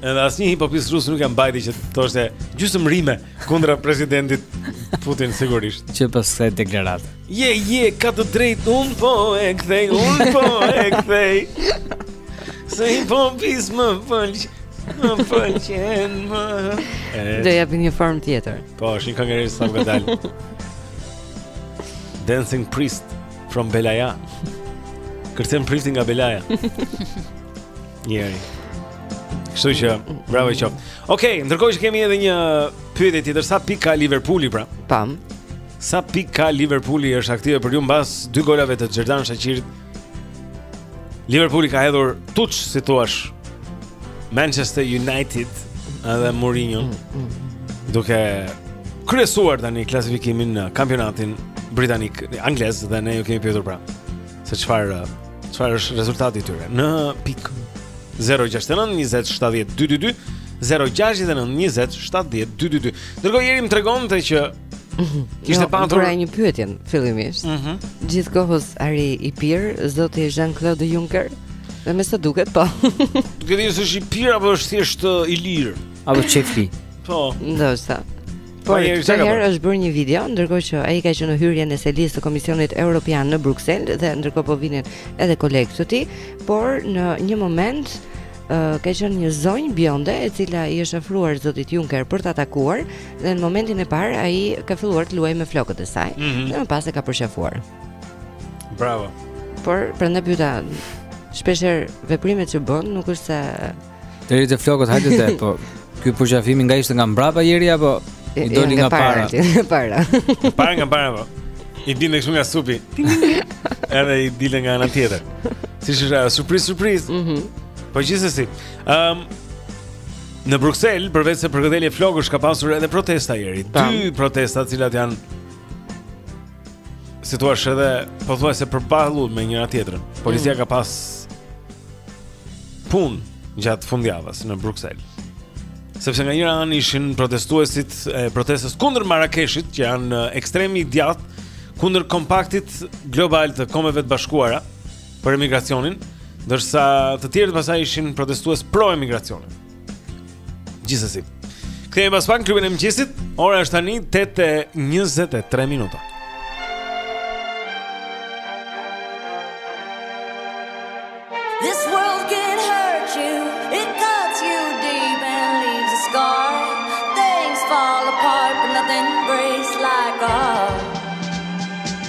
Edhe asnjë hiphopist rus nuk ia mbajti që të thoshte gjysmë rime kundra presidentit Putin sigurisht që pas kësaj deklarate. Je, je, ka të drejtë, unë po e kthej, unë po e kthej Se hiphopist më fëllq, më fëllqen më Dhe jep një form tjetër Po, është një këngë e re sa ka dalë Dancing Priest from Belaja Kërcen prifti nga Belaja Njeri Kështu që, bravo i qoftë Okej, okay, ndërkohë që kemi edhe një pyetje tjetër Sa pikë ka Liverpooli pra Pam Sa pikë ka Liverpooli është aktive për ju mbas dy golave të Xherdan Shaqirit. Liverpooli ka hedhur tuç si thua, Manchester United edhe Mourinho mm, mm, mm. duke kryesuar tani klasifikimin në kampionatin britanik, anglez dhe ne ju kemi pyetur pra se çfarë çfarë është rezultati i tyre në pikë 069 20 70 222 069 20 70 222 Dërgoji. Eri më tregonte që Kishte jo, patur pra një pyetje fillimisht. Ëh. Mm Gjithë kohës a rri i pirë zoti Jean-Claude Juncker. Dhe me sa duket po. Duket se është i pirë apo është thjesht uh, i lirë. Apo qejfli. Po. Ndoshta. Po, këtë herë është bërë një video, ndërkohë që ai ka qenë në hyrjen e selisë të Komisionit Evropian në Bruksel dhe ndërkohë po vinin edhe kolegë të tij, por në një moment uh, ka qenë një zonjë bjonde e cila i është afruar zotit Juncker për ta takuar Dhe në momentin e parë ai ka filluar të luajë me flokët e saj mm -hmm. dhe më pas e ka përqafuar. Bravo. Por prandaj pyeta shpesh herë veprimet që bën nuk është se deri te flokët hajde de, po ky përqafimi nga ishte nga mbrapa Eri apo i doli nga, nga para. Nga para. Nga para nga para po. I bie kështu nga supi. Edhe i del nga ana tjetër. Si është surprizë surprizë. Mhm. Mm po gjithsesi. Ëm um, Në Bruksel, përveç se përkëdhelje flokësh ka pasur edhe protesta Eri. Dy protesta, të cilat janë si thua edhe pothuajse përballur me njëra tjetrën. Policia mm. ka pas punë gjatë fundjavës në Bruksel. Sepse nga njëra anë ishin protestuesit e protestës kundër Marrakeshit, që janë ekstremi i djathtë kundër kompaktit global të Kombeve të Bashkuara, për emigracionin, ndërsa të tjerët pastaj ishin protestues pro emigracionit. Gjithsesi. Kthehemi pas pak në klubin e mëngjesit. Ora është tani 8:23 minuta.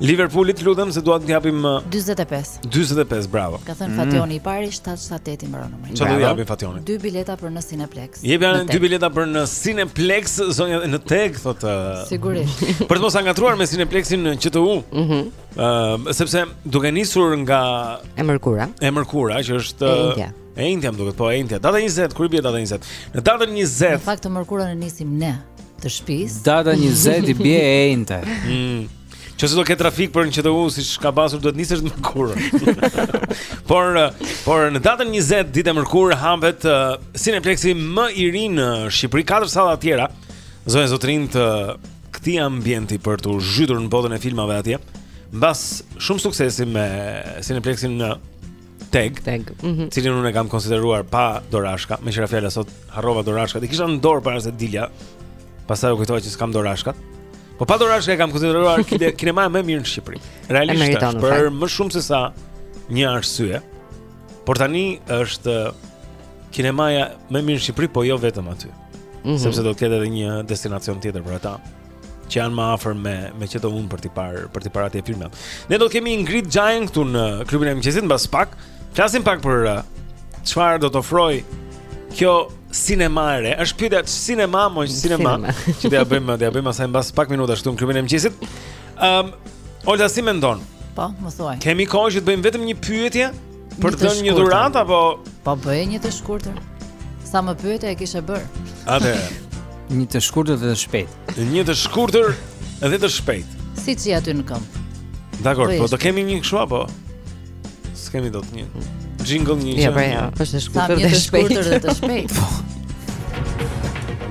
Liverpoolit lutem se do ta japim 45. 45, bravo. Ka thënë mm. Fationi i pari 778 i mbaron numri. Çfarë do i japim Fationit? Dy bileta për në Cineplex. Jepja dy bileta për në Cineplex, zonja në Teg thotë. Sigurisht. Për të mos e ngatërruar me Cineplexin në QTU. Mhm. Ëh, sepse duke nisur nga e mërkura. E mërkura që është E enjte më duket, po e enjte. Data 20, kur i bie data 20? Në datën 20. Në fakt të mërkurën e nisim ne të shtëpisë. Data 20 i bie e enjte. Mm. Çështë se do ketë trafik për në QTU, siç ka pasur, duhet nisesh të mërkurën. por, por në datën 20, ditë e mërkurë, hapet uh, Cineplexx-i më i ri në Shqipëri, 4 salla të tjera, zonja e zotërinj të këtij ambienti për t'u zhytur në botën e filmave atje, mbas shumë suksesi me Cineplexx-in në TEG, TEG. Mm -hmm. Të cilin unë e kam konsideruar pa dorashka, meqë ra fjala sot harrova dorashkat. I kisha në dorë para se dilja. Pastaj u kujtova që s'kam dorashkat. Po pa dorashka e kam konsideruar kine, kinemaja më e mirë në Shqipëri. Realisht, është, për më shumë se sa një arsye. Por tani është kinemaja më e mirë në Shqipëri, po jo vetëm aty. Mm -hmm. Sepse do të ketë edhe një destinacion tjetër për ata. që janë më afër me me QTU-në për të parë për të parë atje filma. Ne do të kemi Ingrid Xhajën këtu në klubin e mëngjesit mbas pak. Flasim pak për uh, çfarë do të ofrojë kjo sinema e re. Është pyetja sinema apo sinema? Që do ia bëjmë, do ia bëjmë asaj mbas pak minuta këtu në klubin e mëngjesit. Ëm, um, Olga si mendon? Po, më thuaj. Kemi kohë që të bëjmë vetëm një pyetje? Për të dhënë një dhuratë apo Po bëje një të shkurtër? Sa më pyete e kishe bërë. Atë. Një të shkurtër dhe të shpejtë. Një të shkurtër dhe të shpejtë. Siç je aty në këmbë. Dakord, po do kemi një kështu apo? S'kemi dot një. Jingle një gjë. Ja, pra, ja, është e shkurtër dhe e shpejtë. Shkurtër dhe e shpejtë. Po.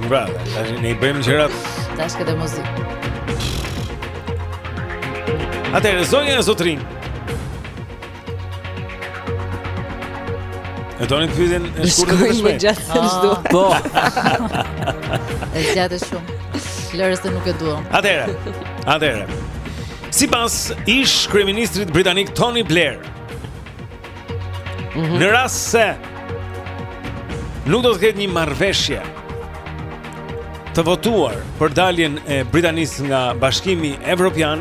Bravo, tani ne bëjmë gjërat. Tash këtë muzikë. Atëherë zonja e zotërinj. E doni të fusim e shkurtër dhe e shpejtë? Shkojnë gjatë të shdo. Ah. Po. E gjatë e shumë. Lërës të nuk e duam. Atëherë, atëherë. Sipas ish-kryeministrit britanik Tony Blair, mm -hmm. në rast se nuk do të ketë një marrëveshje të votuar për daljen e Britanisë nga bashkimi evropian,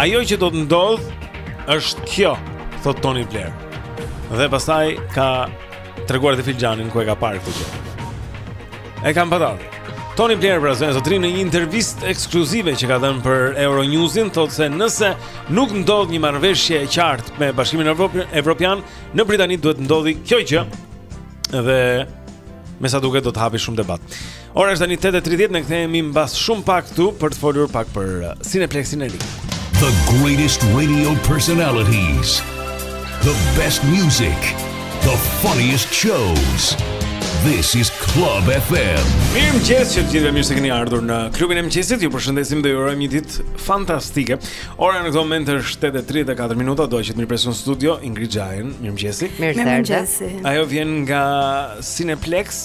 Ajo që do të ndodhë është kjo, thotë Tony Blair. Dhe pastaj ka treguar dhe filxhanin ku e ka parë këtë. E kam patur. Tony Blair pra zonja e zotërinj në një intervistë ekskluzive që ka dhënë për Euronewsin thotë se nëse nuk ndodh një marrëveshje e qartë me Bashkimin Evropian, në Britani duhet të ndodhi kjo gjë. Dhe me sa duket do të hapi shumë debat. Ora është tani 8:30, ne kthehemi mbas shumë pak këtu për të folur pak për uh, Cineplexin e ri. The greatest radio personalities. The best music. The funniest shows. This is Club FM. Mirëmëngjes të gjithëve dhe mirë se keni ardhur në klubin e mëngjesit Ju përshëndesim dhe ju urojmë një ditë fantastike Ora në këtë moment është 8.34 minuta Dua që të mirëpres në studio Ingrid Gjajen, mirëmëngjesi Mirëmëngjesi Ajo vjen nga Cineplex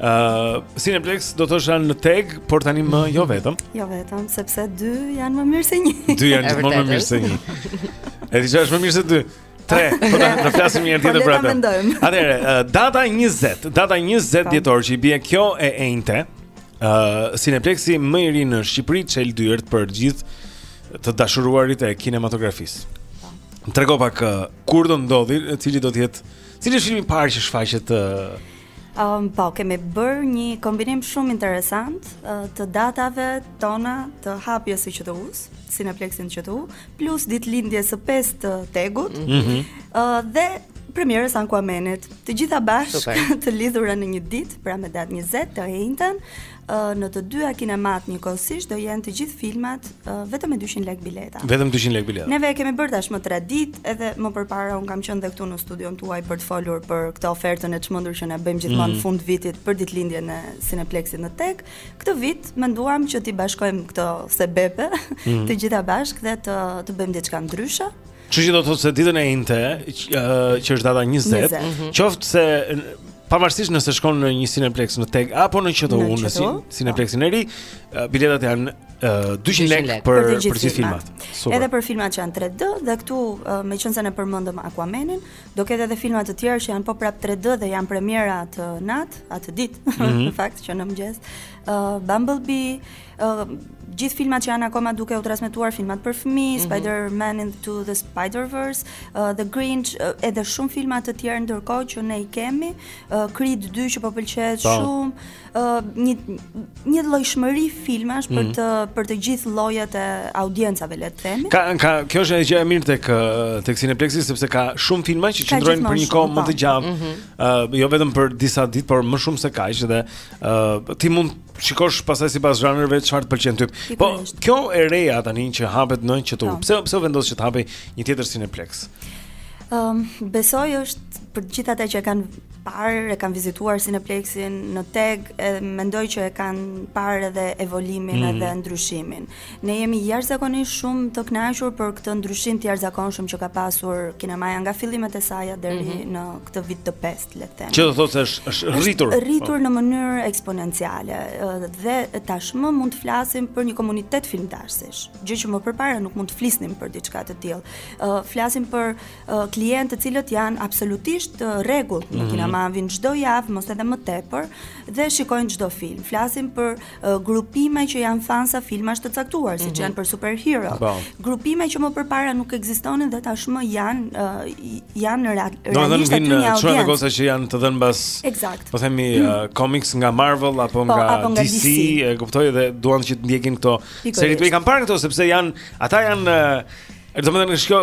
Uh, Cineplex do të thoshim në Teg, por tani më jo vetëm. Jo vetëm, sepse dy janë më mirë se një. Dy janë gjithmonë më mirë se një. E di çfarë është më mirë se dy? Tre, po do të flasim një herë tjetër po, për atë. Atëherë, uh, data 20, data 20 dhjetor që i bie kjo e enjte. Uh, Cineplexi më i ri në Shqipëri çel dyert për gjithë të dashuruarit e kinematografisë. Tregona pak uh, kur do ndodhi, cili do të jetë, cili është filmi i parë që shfaqet uh, Ëm po, kemi bërë një kombinim shumë interesant të datave tona të hapjes së QTU-s, Cineplexit në QTU, plus ditëlindjes së 5 të Tegut. Ëh mm -hmm. uh, dhe premierës së Aquamanit. Të gjitha bashkë të lidhura në një ditë, pra me datë 20 të enjten, në të dyja kinemat njëkohësisht do jenë të gjithë filmat uh, vetëm me 200 lekë bileta. Vetëm 200 lekë bileta. Neve e kemi bërë tashmë traditë, edhe më përpara un kam qenë dhe këtu në studion tuaj për të folur për këtë ofertën e çmendur që ne bëjmë gjithmonë mm. fund vitit për ditëlindjen e Cineplexit në Teg. Këtë vit menduam që t'i bashkojmë këto sebepe mm. të gjitha bashkë dhe të të bëjmë diçka ndryshe. Kështu që do të thotë se ditën e enjte, që që është data 20, 20, mhm. qoftë se n- pavarësisht nëse shkon në një Cineplex në Teg apo në QTU, Në në, QTU, Cin- po. Cineplexin e ri, eh, biletat janë eh, 200 200 lekë lekë. për Për të gjithë për gjithë filmat. filmat. Super. Edhe për filmat që janë 3D dhe këtu ë, meqenëse ne përmendëm Aquamanin, do ketë edhe filma të tjerë që janë po prap 3D dhe janë premierë atë natë, atë ditë, Mhm. në fakt që në mëngjes. Ë Bumblebee, uh, gjithë filmat që janë akoma duke u transmetuar filmat për fëmijë, mm -hmm. Spider-Man into the Spider-Verse, uh, The Grinch, uh, edhe shumë filma të tjerë ndërkohë që ne i kemi, uh, Creed 2 që po pëlqehet po. shumë, uh, një një llojshmëri filmash mm -hmm. për mhm. të për të gjithë llojet e audiencave le të themi. Ka ka kjo është një gjë e mirë tek tek Cineplex sepse ka shumë filma që qëndrojnë për një kohë më të po. gjatë. Mm -hmm. uh, jo vetëm për disa ditë, por më shumë se kaq dhe uh, ti mund shikosh pastaj sipas zhanrëve çfarë të pëlqen ty. Po, kjo e reja tani që hapet në QTU. Po. Pse pse u vendos që të hapej një tjetër Cineplex? Ëm, um, besoj është për të gjithë ata që e kanë parë, e kanë vizituar Cineplexin në Teg, e mendoj që e kanë parë edhe evolimin mm. edhe ndryshimin. Ne jemi jashtëzakonisht shumë të kënaqur për këtë ndryshim të jashtëzakonshëm që ka pasur kinemaja nga fillimet e saj deri mm -hmm. në këtë vit të pestë. le të them. Që do të thotë se është është rritur. Është rritur po. në mënyrë eksponenciale dhe tashmë mund të flasim për një komunitet filmdashësish, gjë që më përpara nuk mund të flisnim për diçka të tillë. Flasim për klientë të cilët janë absolutisht të rregullt në mm -hmm. kinema, vijnë çdo javë, mos edhe më tepër dhe shikojnë çdo film. Flasim për grupime që janë fansa filmash të caktuar, siç mhm. janë për superhero. Po. Grupime që më përpara nuk ekzistonin dhe tashmë janë janë realisht aty një audiencë. Çuna e goca që janë të dhënë mbas? Eksakt. Po themi mm. uh, comics nga Marvel apo po, nga apo nga DC, e kuptoj dhe duan që të ndjekin këto. Seri, i kanë parë këto sepse janë ata janë uh, E do të them shko,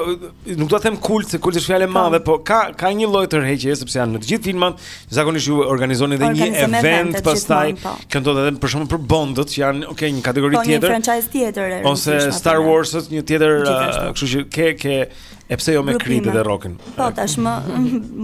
nuk do të them kult, se kult është fjalë e po. madhe, po ka ka një lloj tërheqjeje sepse janë në të gjithë filmat, zakonisht ju organizoni edhe një event pastaj po. që ndodhet edhe për shkakun për Bondët që janë, okay, një kategori po, tjetër. Po një franchise tjetër. Ose Star Wars-ët, një tjetër, uh, kështu që ke ke E pse jo me Creed dhe Rockin? Po tashmë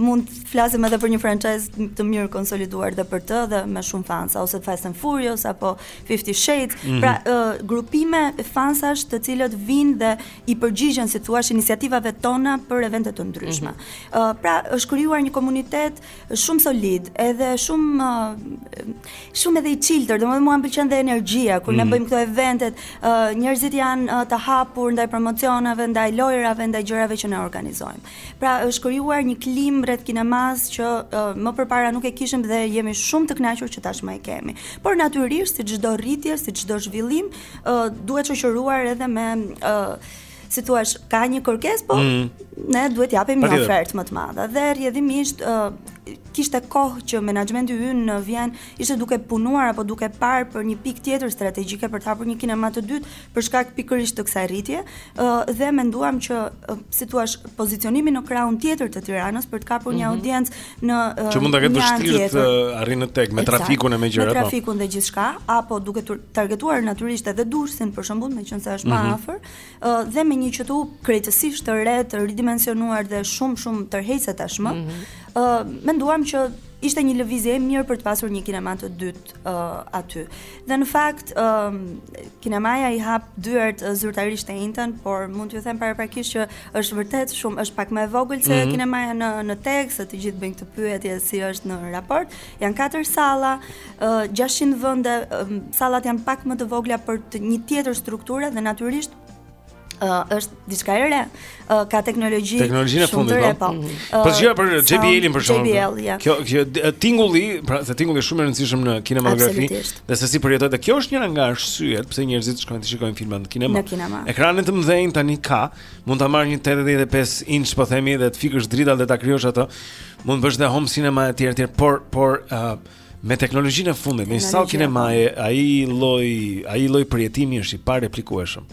mund të flasim edhe për një franchise të mirëkonsoliduar dhe për të dhe me shumë fansa ose Fast and Furious apo Fifty Shades, mm -hmm. pra uh, grupime fansash të cilët vijnë dhe i përgjigjen si të thuash iniciativave tona për evente të ndryshme. Mm -hmm. uh, pra është krijuar një komunitet shumë solid, edhe shumë uh, shumë edhe i çiltër, domethënë mua më pëlqen dhe energjia kur mm -hmm. ne mhm. bëjmë këto eventet, uh, njerëzit janë uh, të hapur ndaj promocioneve, ndaj lojërave, ndaj gjërave që ne organizojmë. Pra është krijuar një klimë rreth kinemasë që më përpara nuk e kishim dhe jemi shumë të kënaqur që tashmë e kemi. Por natyrisht si çdo rritje, si çdo zhvillim, duhet shoqëruar edhe me si thua, ka një kërkesë, po mm. ne duhet të japim një ofertë më të madhe. Dhe rrjedhimisht ë kishte kohë që menaxhmenti ynë në Vjenë ishte duke punuar apo duke parë për një pikë tjetër strategjike për të hapur një kinema të dytë, për shkak pikërisht të kësaj rritje, ë dhe menduam që si të thuash pozicionimi në krahun tjetër të Tiranës për të kapur një mhm. audiencë në që mund ta ketë vështirë të arrijë në TEG me trafikun e me gjërat. Me po. trafikun dhe gjithçka, apo duke targetuar natyrisht edhe Durrësin për shembull, meqense është më mhm. afër, ë dhe me një QTU krejtësisht të re, të ridimensionuar dhe shumë shumë tërheqëse tashmë. Mhm. ë menduam që ishte një lëvizje e mirë për të pasur një kinema të dytë uh, aty. Dhe në fakt, um, kinemaja i hap dyert uh, zyrtarisht të enjten, por mund t'ju them paraprakisht që është vërtet shumë, është pak më e vogël se mm -hmm. kinemaja në në TEG, se të gjithë bëjnë këtë pyetje si është në raport. Janë katër salla, uh, 600 vende, um, sallat janë pak më të vogla për të, një tjetër strukturë dhe natyrisht uh, është diçka e re. Uh, ka teknologji Teknologjinë e fundit, re, po. Mhm. po. Po sidomos për JBL-in për shkak. JBL, ja. Kjo kjo tingulli, pra se tingulli është shumë i rëndësishëm në kinematografi. Dhe se si e përjeton dhe kjo është njëra nga arsyet pse njerëzit shkojnë të shikojnë filma në kinema. Në kinema. Ekrane të mëdhenj tani ka, mund ta marrësh një 85 inch po themi dhe të fikësh dritat dhe ta krijosh ato. Mund të bësh dhe home cinema etj etj, por por uh, Me teknologjinë e fundit, me sallë kinemaje, ai lloj, ai lloj përjetimi është i pareplikueshëm.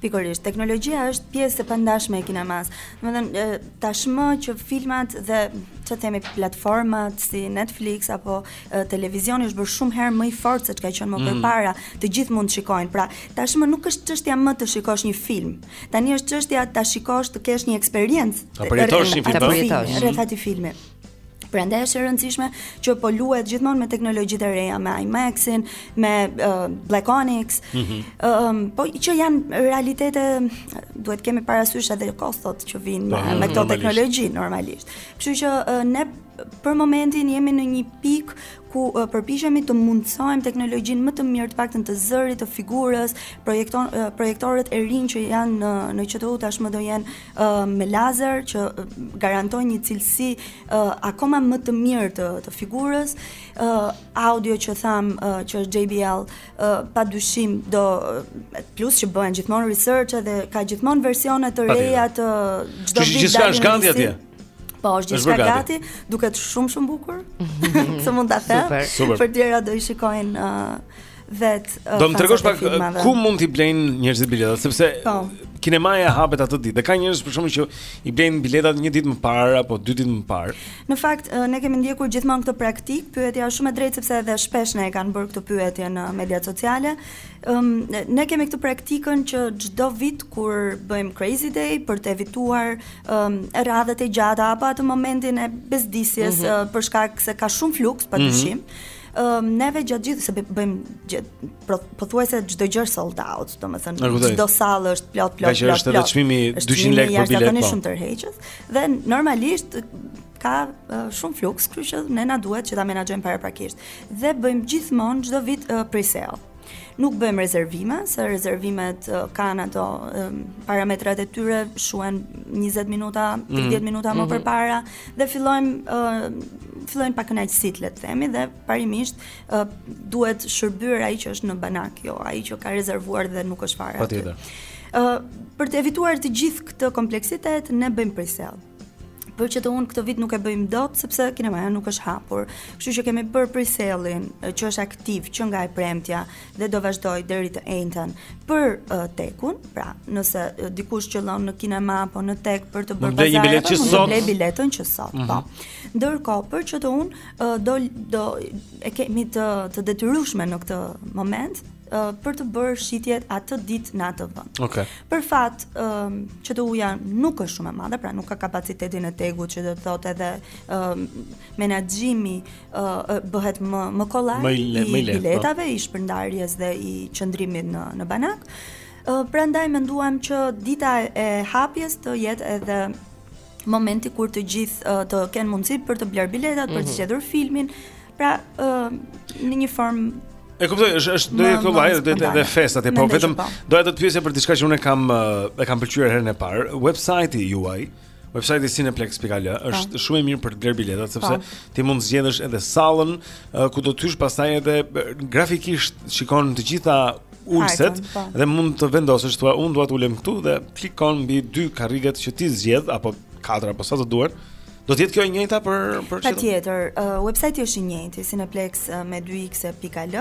Pikërisht, teknologjia është pjesë e pandashme e kinemasë. Domethënë tashmë që filmat dhe çfarë themi platformat si Netflix apo e, televizioni është bërë shumë herë më i fortë se ç'ka qenë më mm. përpara, të gjithë mund të shikojnë. Pra, tashmë nuk është çështja më të shikosh një film. Tani është çështja ta shikosh, të kesh një eksperiencë. Ta përjetosh një film. Ta përjetosh rreth atij filmi. Prandaj është e rëndësishme që po luhet gjithmonë me teknologjitë e reja, me IMAX-in, me uh, Black Onyx. Ëm, mm -hmm. uh, po që janë realitete duhet kemi parasysh edhe kostot që vijnë me, po, me këto teknologji normalisht. Kështu që uh, ne për momentin jemi në një pikë ku uh, përpiqemi të mundësojmë teknologjinë më të mirë të paktën të zërit, të figurës, projekton uh, projektorët e rinj që janë në në QTU tashmë do jenë me lazer që garantojnë një cilësi uh, akoma më të mirë të, të figurës, uh, audio që thamë uh, që është JBL uh, pa dyshim do plus që bëhen gjithmonë research edhe ka gjithmonë versione të reja të çdo vit. Gjithçka është gati atje. Po, është gjithçka gati, duket shumë shumë bukur, këtë mund të them, për të tjerat do i shikojnë uh, vetë uh, Do më tregosh pak uh, ku mund t'i blejnë njerëzit biletat sepse po. kinemaja hapet atë ditë. Dhe ka njerëz për shkakun që i blejnë biletat një ditë më parë apo dy ditë më parë. Në fakt uh, ne kemi ndjekur gjithmonë këtë praktikë, pyetja është shumë e drejtë sepse edhe shpesh na e kanë bërë këtë pyetje në mediat sociale. Um, ne kemi këtë praktikën që çdo vit kur bëjmë Crazy Day për të evituar um, radhët e gjata apo atë momentin e bezdisjes mm -hmm. uh, për shkak se ka shumë fluks padyshim. Mm -hmm Um, neve gjatë Crazy Day bëjmë pothuajse çdo gjë sold out, domethënë çdo sallë është plot plot plot. Që është edhe çmimi 200 lekë për biletë. Është po. shumë tërheqës dhe normalisht ka uh, shumë fluks, kështu që ne na duhet që ta menaxhojmë paraprakisht. Dhe bëjmë gjithmonë çdo vit uh, pre-sale. Nuk bëjmë rezervime, se rezervimet kanë ato parametrat e tyre, shuhen 20 minuta, 30 mm. minuta më mm. përpara dhe fillojmë uh, fillojnë pakënaqësitë le të themi dhe parimisht uh, duhet shërbyer ai që është në banak, jo ai që ka rezervuar dhe nuk është fare. Patjetër. Uh, për të evituar të gjithë këtë kompleksitet, ne bëjmë pre-sale. Për QTU-në këtë vit nuk e bëjmë dot sepse kinemaja nuk është hapur. Kështu që kemi bërë presellin që është aktiv që nga e premtja dhe do vazhdojë deri të enjten për uh, TEG-un, pra, nëse uh, dikush qëllon në kinema apo në TEG për të bërë pazar, mund të sot... blejë biletën që sot. Mm -hmm. Po. Ndërkohë, për QTU-në uh, do do e kemi të të detyrueshme në këtë moment, për të bërë shitjet atë ditë në atë vend. Okej. Okay. Për fat, ë um, QTU-ja nuk është shumë e madhe, pra nuk ka kapacitetin e TEG-ut që do të thotë edhe ë um, menaxhimi ë uh, bëhet më më kollaj më i, le, i biletave, po. i shpërndarjes dhe i qëndrimit në në banak. Ë uh, prandaj menduam që dita e hapjes të jetë edhe momenti kur të gjithë të kenë mundësi për të blerë biletat, mm -hmm. për të mhm. zgjedhur filmin, pra uh, në një formë E kuptoj, është është do të kollaj dhe dhe, dhe festat e po vetëm po. doja të të pyesja për diçka që unë kam e kam pëlqyer herën e parë. Websajti juaj, websajti cineplexx.al po. është pa. shumë i mirë për të blerë biletat sepse pa. Po. ti mund të zgjedhësh edhe sallën ku do të hysh pastaj edhe grafikisht shikon të gjitha ulëset dhe mund të vendosësh thua unë dua të ulem këtu dhe klikon mbi dy karriget që ti zgjedh apo katër apo sa të duash. Do të jetë kjo e njëjta për për çfarë? Patjetër, uh, websajti është i njëjti, Cineplex uh, me 2x.al.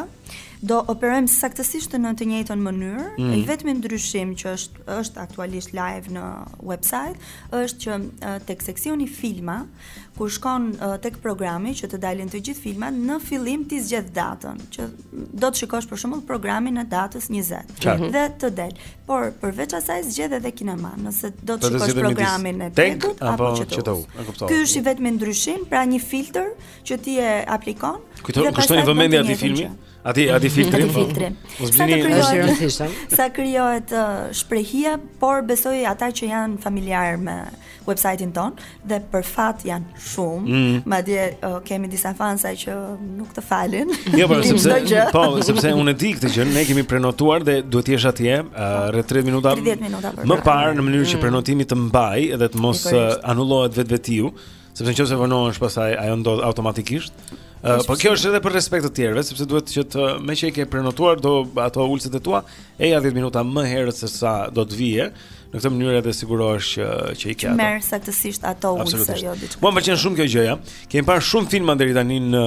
Do operojmë saktësisht në të njëjtën mënyrë. Mm. I vetmi ndryshim që është është aktualisht live në website është që uh, tek seksioni filma, Kur shkon tek programi që të dalin të gjithë filmat, në fillim ti zgjedh datën, që do të shikosh për shembull programin e datës 20 Qartë. dhe të del. Por përveç asaj zgjedh edhe kinema, nëse do të Për të shikosh zgjedhur midis programin e tek TEG-ut apo apo QTU. QTU. E kuptova. Ky është i vetmi ndryshim, pra një filtër që ti e aplikon. Kujto, dhe kushtoni pastaj një bën vëmendje atij njëjtën filmi? gjë. Atij atij filtri? Atij filtri? Mos blini rëndësisht. Sa krijohet uh, shprehia, por besoj ata që janë familjar me website-in tonë dhe për fat janë shumë. Mm. Madje uh, kemi disa fansa që nuk të falin. Jo, po sepse po, sepse unë e di këtë gjë, ne kemi prenotuar dhe duhet të jesh atje uh, rreth 30 minuta. 30 minuta për. Më parë në mënyrë që mm. prenotimi të mbajë dhe të mos uh, anulohet vetvetiu. Sepse në qoftë se vonohesh pastaj ajo ndodh automatikisht. Uh, po kjo është edhe për respekt të tjerëve, sepse duhet që të meqë i ke prenotuar do ato ulëset e tua, eja 10 minuta më herët se sa do të vije, në këtë mënyrë edhe sigurohesh që, që i ke ato. Merr saktësisht ato ulëset, jo diçka. Mua më pëlqen shumë kjo gjëja, kemi parë shumë filma deri tani në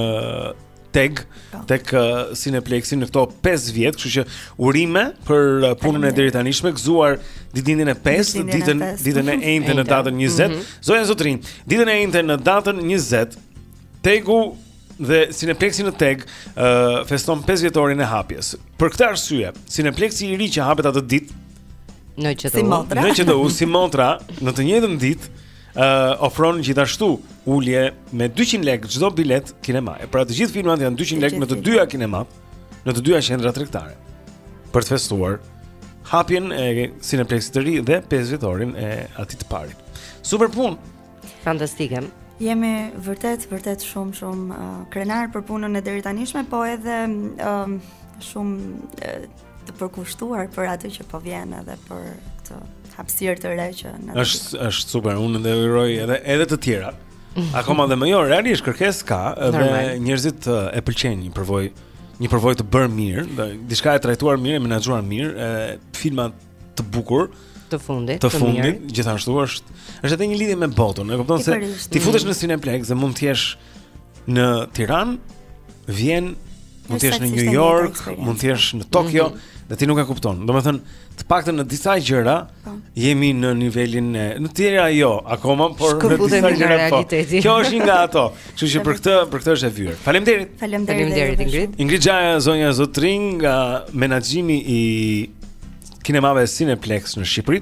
TEG po. tek uh, Cineplexi në këto 5 vjet, kështu që urime për uh, punën e deri tanishme, gëzuar ditën e 5, ditën ditën e enjte në datën 20. Mhm. Zonja, zotërinj, ditën e enjte në datën 20, TEG-u dhe Cineplexi në TEG uh, feston 5 vjetorin e hapjes. Për këtë arsye, Cineplexi i ri që hapet atë ditë në QTU, si në QTU simotra, në të njëjtën ditë uh, ofron gjithashtu ulje me 200 lekë çdo biletë kinemaje. Pra të gjithë filmat janë 200 lekë në të dyja kinemat, në të dyja qendrat tregtare. Për të festuar hapjen e Cineplexit të ri dhe 5 vjetorin e atij të parit. Super punë. Fantastike. Jemi vërtet vërtet shumë shumë uh, krenarë për punën e deritanishme, po edhe uh, shumë uh, të përkushtuar për atë që po vjen edhe për këtë hapësirë të re që në Është është super, unë të uroj edhe edhe të tjera. Akoma dhe më jo, realisht kërkesë ka dhe njerëzit e pëlqejnë një përvojë një përvojë të bërë mirë, diçka e trajtuar mirë, e menaxhuar mirë, e filma të bukur të fundit, të fundit, gjithashtu është është edhe një lidhje me botën, e kupton se ti futesh në Cineplex dhe mund të jesh në Tiranë, Vjenë, mund të jesh në New York, mund të jesh në Tokyo mm -hmm. dhe ti nuk e kupton. Domethënë, të paktën në disa gjëra po. jemi në nivelin e në tjera jo, akoma por në disa gjëra po. Kjo është një nga ato. Kështu që për këtë, për këtë është e vyer. Faleminderit. Faleminderit Ingrid. Ingrid Xhaja zonja e zotërinj nga menaxhimi i kinemave Cineplex në Shqipëri.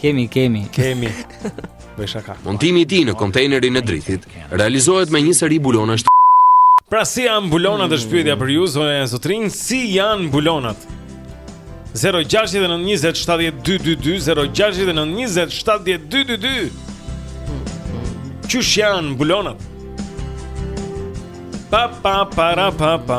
Kemi, kemi. Kemi. Bëj shaka. Montimi i tij në kontejnerin e drithit realizohet me një seri bulonash. Pra si janë bulonat është pyetja për ju, zonja e zotërinj, si janë bulonat? 0692070222 0692070222 Qysh janë bulonat? Pa pa para pa pa.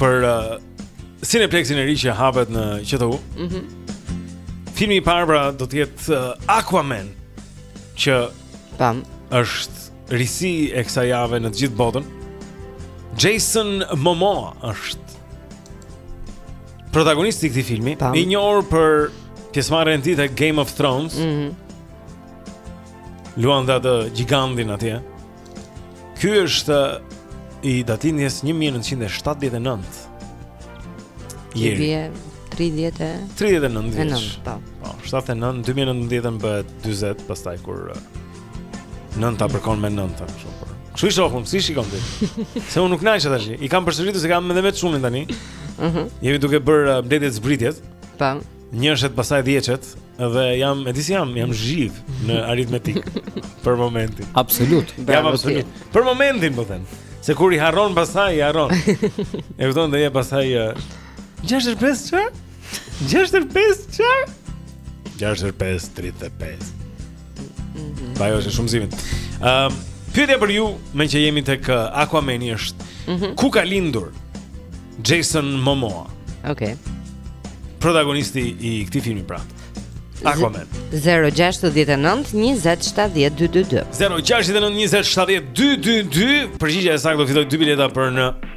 për uh, Cineplexin e ri që hapet në QTU. Mhm. Mm Filmi i parë pra do të jetë uh, Aquaman që pamë është risi e kësaj jave në të gjithë botën. Jason Momoa është protagonisti i këtij filmi, Tam. i njohur për pjesëmarrjen e tij te Game of Thrones. Mhm. Mm Luan dhe atë gjigantin atje. Ky është i datëlindjes 1979. Je vje 30 e 39 vjeç. Po. Po, 79 2019 bëhet 40 pastaj kur uh, nënta mm. përkon me nënta kështu po. Kështu ishte ofum, si shikon ti? Se unë nuk naqja tash. I kam përsëritur se kam edhe me çunin tani. Mhm. Jemi duke bër uh, mbledhjet zbritjet. Po. Njëshet pastaj dhjeçet, Dhe jam, e di si jam, jam xhind në aritmetik për momentin. Absolut. Jam absolut. Për momentin po them. Se kur i harron pastaj i harron. E kupton dhe je pastaj 65 çfarë? 65 çfarë? 65 35. Bajo është shumë Ëm, uh, pyetja për ju, meqë jemi tek uh, Aquaman është, mm -hmm. ku ka lindur Jason Momoa? Okej. Okay. Protagonisti i këtij filmi pra. Aquaman. 069 2070222. 069 2070222. Përgjigja e saktë do fitojë dy bileta për në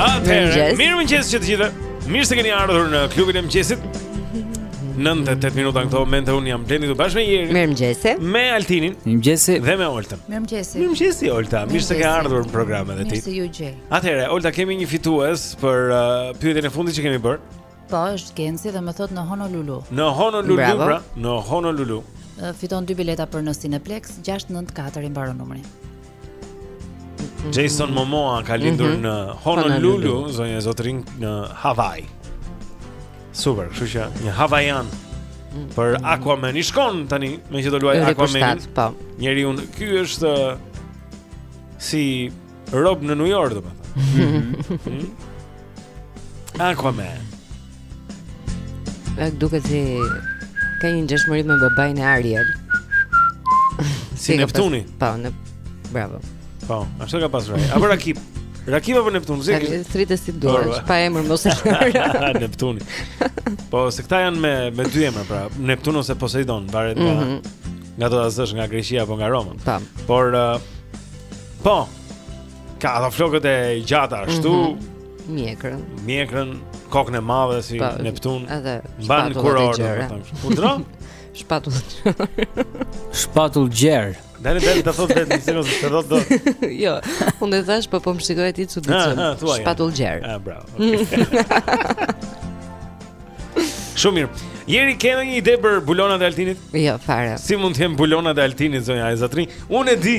Atëherë, mirëmëngjes të gjithë Mirë se keni ardhur në klubin e mëngjesit 9 e 8 minuta në këto momente unë jam Blendi së bashku me Jerin Mirëmëngjesi Me Altinin Mirëmëngjesi Dhe me Oltën Mirëmëngjesi Mirëmëngjesi Olta Mirë se ke ardhur në program edhe ti Mirë se ju gjej Atëherë, Olta kemi një fitues për uh, pyetjen e fundit që kemi bërë. Po, është Genci dhe më thotë në Honolulu. Në Honolulu, Bravo. pra, në Honolulu. Fiton dy bileta për në Cineplex 694 i mbaron numri. Jason Momoa ka lindur mm -hmm. në Honolulu, Honolulu. zonja e zotërinj në Hawaii. Super, kështu që një havajan mhm. për Aquaman i shkon tani, meqë do luajë Aquaman. Po. Njeriu, ky është si Rob në New York, domethënë. Aquaman. Ai duket se ka një ngjashmëri me babain e Ariel. Si Neptuni. Po, në bravo. Po, ashtu ka pasur. Apo Rakip. Rakip apo Neptun, si? Thirre si të duash, pa emër mos e shkruaj. Neptuni. Po, se këta janë me me dy emra, pra, Neptun ose Poseidon, varet nga mm -hmm. nga do ta zësh nga Greqia apo nga Roma. Po. Por uh, Po. Ka ato flokët e gjata ashtu. Mm -hmm. Mjekrën. Mjekrën, kokën e madhe si po, po, Neptun. Edhe mban kurorë, domethënë. Undra? Shpatullgjerë. Shpatullgjerë. Tani dali ta thotë vetë se mos e thotë dot. Jo, unë e thashë po po më shikoje ti çuditshëm. Shpatullgjerë. Ah, bravo. Shumë mirë. Jeri ke ndonjë ide për bulonat e Altinit? Jo, fare. Si mund të jenë bulonat e Altinit zonja e zotërinj? Unë e di.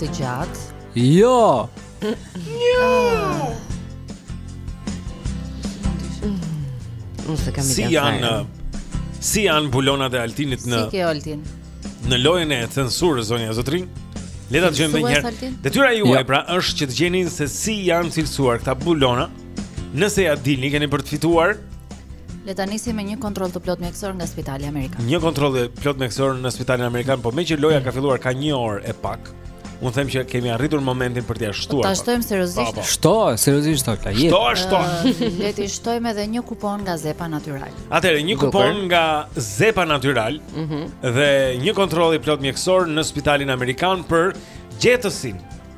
Të gjatë? Jo. Jo. Unë s'e kam Si janë Si janë bulonat e Altinit në Si ke Altin? Në lojën e censurës zonja e zotërinj. Le ta dëgjojmë edhe një herë. Detyra juaj jo. pra është që të gjeni se si janë cilësuar këta bulona. Nëse ia dilni keni për të fituar Le ta nisim me një kontroll të plot mjekësor nga Spitali Amerikan. Një kontroll të plot mjekësor në Spitalin Amerikan, por meqë loja ka filluar ka 1 orë e pak, unë them që kemi arritur momentin për t'ia shtuar. Ta shtojmë seriozisht. Po, po. Shto, seriozisht sot ka jetë. Shto, shto. Ah, le të shtojmë edhe një kupon nga Zepa Natural. Atëherë, një kupon nga Zepa Natural, ëh, mhm. dhe një kontroll i plot mjekësor në Spitalin Amerikan për gjetësin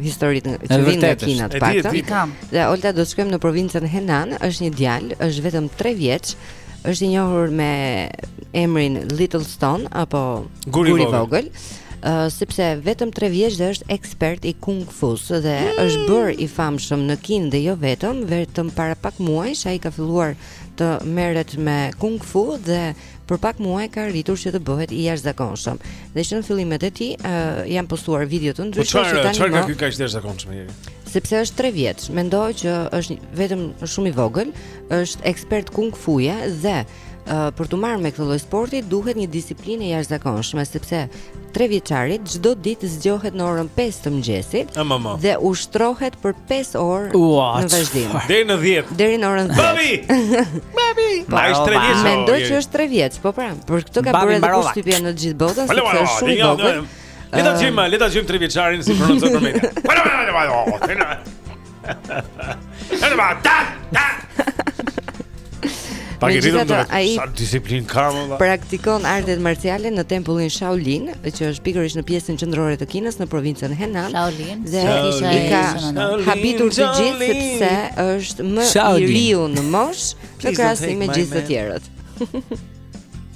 historitë që vijnë nga Kina të paktën. Dhe Olta do të shkojmë në provincën Henan, është një djalë, është vetëm 3 vjeç, është i njohur me emrin Little Stone apo Guri, Guri i Vogël. Uh, sepse vetëm 3 vjeç dhe është ekspert i kung fusë dhe mm. është bërë i famshëm në Kinë dhe jo vetëm, vetëm para pak muajsh ai ka filluar të merret me kung fu dhe për pak muaj ka arritur që të bëhet i jashtëzakonshëm. Dhe që në fillimet e tij uh, janë postuar video të ndryshme po tani. Çfarë ka ky kaq të jashtëzakonshëm Jeri? Sepse është 3 vjeç, mendo që është vetëm shumë i vogël, është ekspert kung fuje dhe uh, për t'u marrë me këtë lloj sporti duhet një disiplinë e jashtëzakonshme sepse tre vjeçari çdo ditë zgjohet në orën 5 të mëngjesit dhe ushtrohet për 5 orë në vazhdim. Deri në 10. Deri në orën 10. Babi! Babi! Po, ai është 3 vjeç. Mendo që është 3 vjeç, po pra, për këtë ka bërë edhe përshtypje në të gjithë botën, sepse është shumë i vogël. Le ta gjejmë, le ta gjejmë 3 vjeçarin si prononcohet për media. Edhe ma ta ta. Pa u rritëm të vetë, sa disiplinë ka më dhe Praktikon artet marciale në tempullin Shaolin Që është pikërisht në pjesën qendrore të Kinës në provincën Henan Shaolin Dhe i ka habitur të gjithë sepse është më i riu në moshë në krahasim me gjithë të tjerët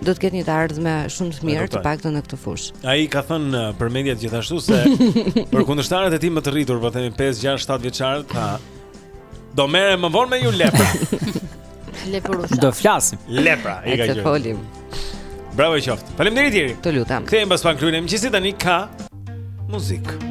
do të ketë një të ardhme shumë të mirë, të paktën në këtë fushë. Ai ka thënë uh, për mediat gjithashtu se për kundërshtarët e tij më të rritur, po themi 5, 6, 7 vjeçarë, tha do merrem më vonë me ju lepra. Lepurusha. Do flasim. Lepra, i ka thënë. Folim. Bravo i qoftë. Faleminderit Jeri. Të lutem. Kthehem pas pak kthehemi. Gjithsesi tani ka muzikë.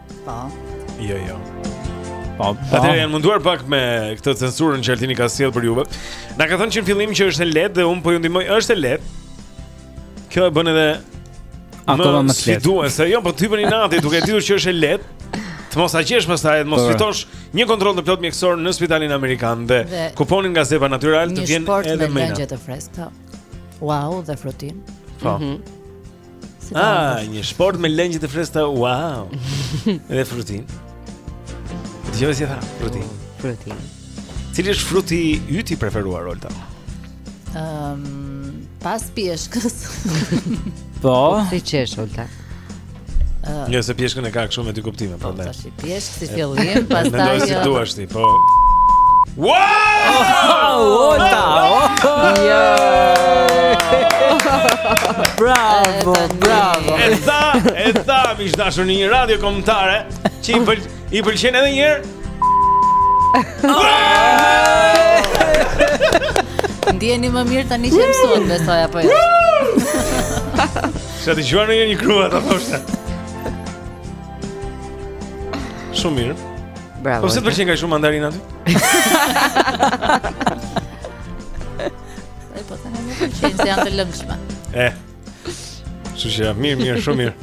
Po. Jo, jo. Po, po. Atëherë janë munduar pak me këtë censurën që Altini ka sjellë për juve. Na ka thënë që në fillim që është e lehtë dhe unë po ju ndihmoj, është e lehtë. Kjo e bën edhe akoma më. Sfiduese, jo, po të hipën inati duke e ditur që është e lehtë. Të mos e gjesh pastaj, të mos po. fitosh një kontroll të plot mjekësor në Spitalin Amerikan dhe, dhe kuponin nga Zepa Natural të vjen edhe më. Një shportë me lëngje të freskëta. Po. Wow, dhe frutin. Po. Mm -hmm. Ah, një shportë me lëngje të freskëta. Wow. Edhe frutin. Dëgjo si tha, frutin. Oh, frutin. Cili është fruti yt i preferuar, Olta? Ehm, um, pas pjeshkës. po, pse qesh, Olta. Uh, jo, se pjeshkën e ka kështu me dy kuptime, po, prandaj. Thjesht si fillim, pastaj Mendoj si ta duash ti, po. Wow! Olta! Jo. Bravo, bravo. E tha, e tha miqve të dashur në një radio kombëtare që i pël, i pëlqen edhe një herë. Ndiheni më mirë tani që mësuat, besoj apo jo. Sa ta duan një grua ta thoshte. Shumë mirë. Bravo. Po pse të pëlqen kaq shumë mandarina ty? Ai po tani më pëlqen se janë të lëngshme. Eh. Shushja, mirë, mirë, shumë mirë.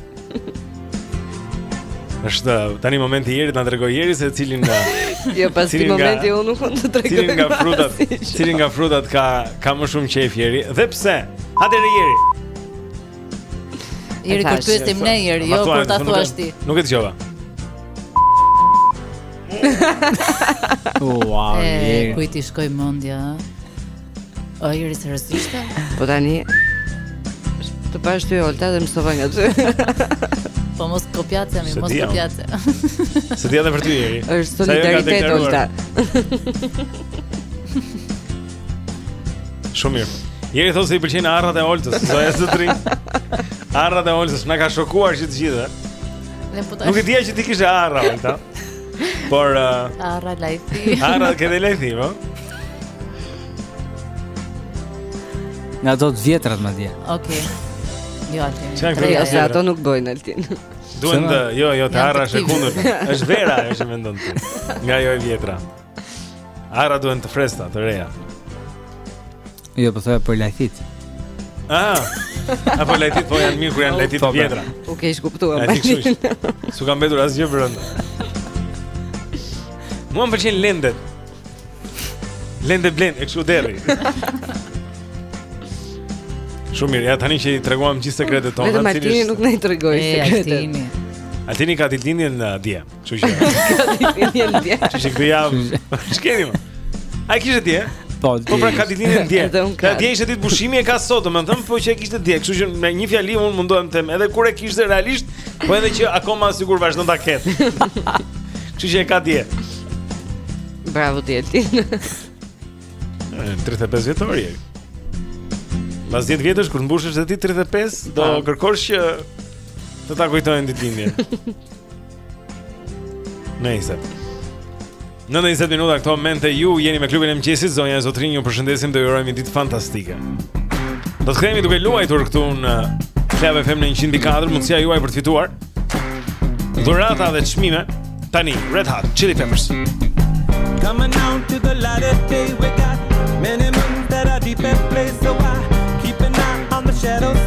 Është tani momenti i Jerit të na tregojë Jeri se cilin nga Jo, pas këtij momenti unë nuk mund të tregoj. Cilin nga frutat, cilin nga frutat ka ka më shumë qejf Jeri dhe pse? Atëherë Jeri. Jeri kur ta pyesim ne Jeri, jo kur ta thuash ti. Nuk e dëgjova. Wow. E kujt i shkoi mendja? O Jeri seriozisht? Po tani të pashë ty Olta dhe mësova nga ty. Po mos, kopjace, mi mos, kopjace. S'e dija edhe për ty Jeri. Është solidaritet Olta. Shumë mirë. Jeri thotë se i pëlqejnë arrat e Oltës, zonja dhe zotërinj. Arrat e Oltës na ka shokuar që të gjithëve. Nuk e dija që ti kishe arra, Olta. Por uh, arra lajthi. Arra ke dhe lajthi, po? Nga do të vjetrat madje Okej Jo, Altin Tre, ose ato nuk bojnë Altin Duhen të, jo, jo, të arra shkundur është vera, është me ndonë të Nga jo e vjetra Arrat duhen të freskëta, të reja. Jo, po thoja për lajthit. Ah. Apo lajthit po janë mirë kur janë lajthit të vjetra. Po keq ish kuptuar. S'u ka mbetur asgjë brenda. Mua më pëlqen lendet. lende, blen, e kështu derri. Shumë mirë, ja tani që i treguam gjithë sekretet tona, cilësh. Vetëm Altini nuk na i tregoi sekretet. Altini ka ditëlindjen në uh, dje. Kështu që. Kështu që këtë javë. Ç'keni më? Ai kishte dje. Po, po pra ka ditëlindjen dje. Ka dje ishte ditë pushimi e ka sot, domethënë, po që e kishte dje. Kështu që me një fjali unë mundohem të them, edhe kur e kishte realisht, po edhe që akoma sikur vazhdon ta ketë. Kështu që e ka dje. Bravo ti Altin. 35 vjetor je. Pas 10 vjetësh kur të mbushësh ti 35, do kërkosh që të ta kujtojnë ditën e Nëjse Nëntë e 20 minuta këto momente ju jeni me klubin e mëngjesit Zonja e Zotërinj ju përshëndesim dhe ju urojmë një ditë fantastike Do të kthehemi duke luajtur këtu në Club FM në 104 Mundësia juaj për të fituar Dhurata dhe çmime Tani, Red Hot Chili Peppers Coming on to the light of day We got many moons that are deep at play So I keep an eye on the shadows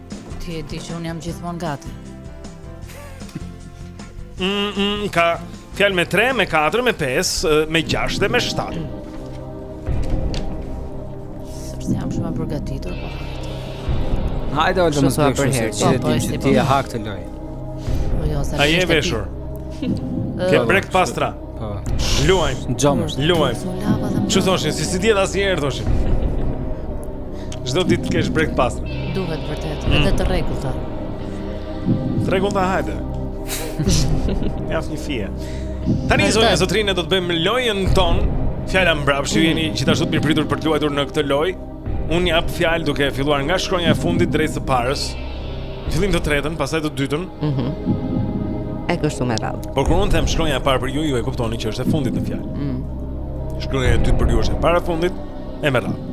Ti e di që unë jam gjithmonë gati. Mm, mm, ka fjalë me 3, me 4, me 5, me 6 dhe me 7. Sepse jam shumë përgatitur. Po. Hajde, ojë, mos e bëj përherë, që po, ti po, e hak të loj. Jo, A je veshur? Ke brekë pastra? Po. Luajm. Gjom. Luajm. Çu thoshin, se s'i dihet asnjëherë thoshin. Çdo ditë kesh brekë pas. Duhet vërtet, mm. edhe të rregullta. Të rregullta hajde. Ja një fije. Tani zonja e zotërinj do të bëjmë lojën tonë. Fjala mbrapsht, ju jeni gjithashtu të mirëpritur për të luajtur në këtë lojë. Unë jap fjalë duke filluar nga shkronja e fundit drejt së parës. Fillim të tretën, pastaj të dytën. Mhm. Mm e kështu me radhë. Por kur unë them shkronja e parë për ju, ju e kuptoni që është e fundit në fjalë. Mhm. Mm shkronja e dytë për ju është e parafundit e me radhë.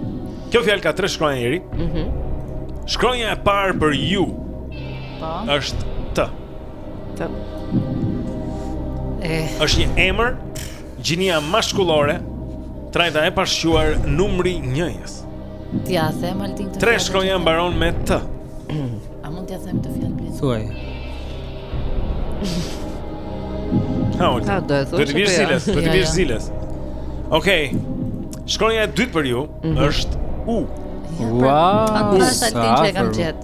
Kjo fjalë ka tre shkronja Eri. Mhm. Mm shkronja e parë për ju. Po. Është T. T. Eh. Është një emër Gjinia mashkullore, trajta e pashquar numri njëjës. T'ia them Altin të Tre shkronja mbaron me T. A mund t'ia them këtë fjalë blind? Thuaj. Ha, do të thotë. Do t'i biesh ziles, do t'i biesh ziles. Okej. Shkronja e dytë për ju mhm. është U. Wow. Se tani e kam gjet.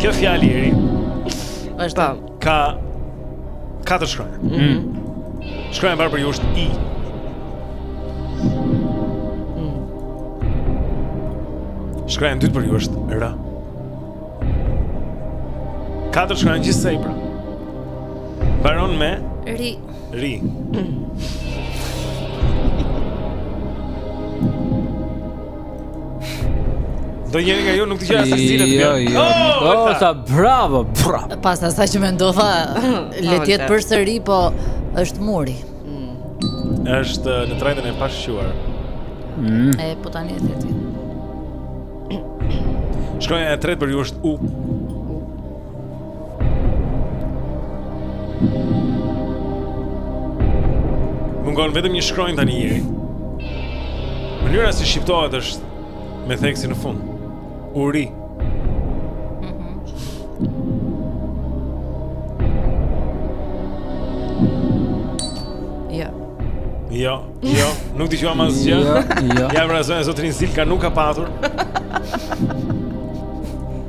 Kjo fjalë Eri. Është ka katër shkronja. Mm -hmm. Shkronja e parë për ju është i. Mm. Shkronja e dytë për ju është r. Katër shkronja gjithsej pra. Mbaron me ri. Ri. Mm. Ndonjëri nga ju nuk të qenë as ziles t'i bjerë Jo, jo, oh, oh, ta, bravo, bravo Pas asaj që mendova, lejohet përsëri, po është muri mm. është në trajtën e pashquar mm. E, po tani e teti Shkronja e tretë për ju është u Mungon vetëm një shkronjë tani Jeri. Mënyra si shqiptohet është me theksin në fund. Uri. Jo, jo, nuk dëgjuam asgjë Jo, jo Ja me radhë, zotëri, zilka nuk ka patur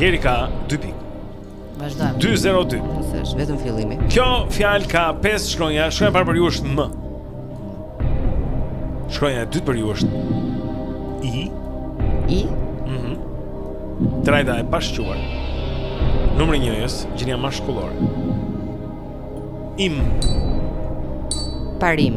Jeri ka 2 pikë. Vazhdojmë. 202. Është vetëm fillimi. Kjo fjalë ka 5 shkronja. Shkronja e parë për ju është M. Shkronja e dytë për ju është I. I. Mhm. Mm Trajta e pashquar. Numri njëjës, gjinia mashkullore. Im. Parim.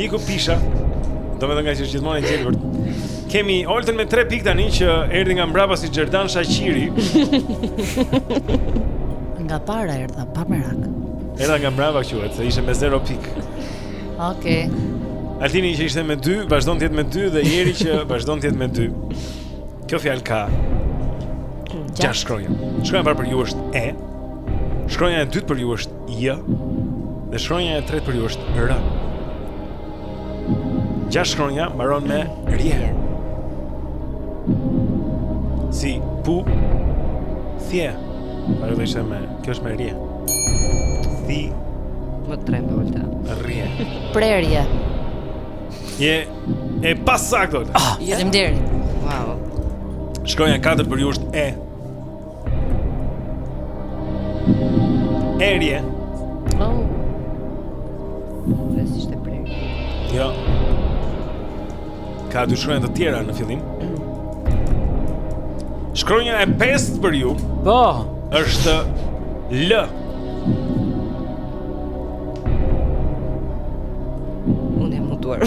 Iku pisha. Do me thënë që është gjithmonë e gjelbër. Kemi Oltën me 3 pikë tani që erdhi nga mbrapa si Xherdan Shaqiri. nga para erdha pa merak. Erdha nga mbrapa quhet, se ishte me 0 pikë. Okej. Okay. Altini që ishte me 2, vazhdon të jetë me 2 dhe Jeri që vazhdon të jetë me 2. Kjo fjalë ka 6 shkronja. Shkronja e parë për ju është E. Shkronja e dytë për ju është J dhe shkronja e tretë për ju është R. Gjashtë shkronja mbaron me rje. Si puthje. Ajo do ishte me, kjo është me rje. Të lutem, Olta. Rje. Prerje. E pasaktë. Ah, faleminderit. Wow. Shkronja e katërt për ju është E. Erje. Oh. Mos ishte prerje. Jo. Ka dy shkronja të tjera në fillim. Shkronja e pestë për ju. Po. Është L. Unë jam mutuar.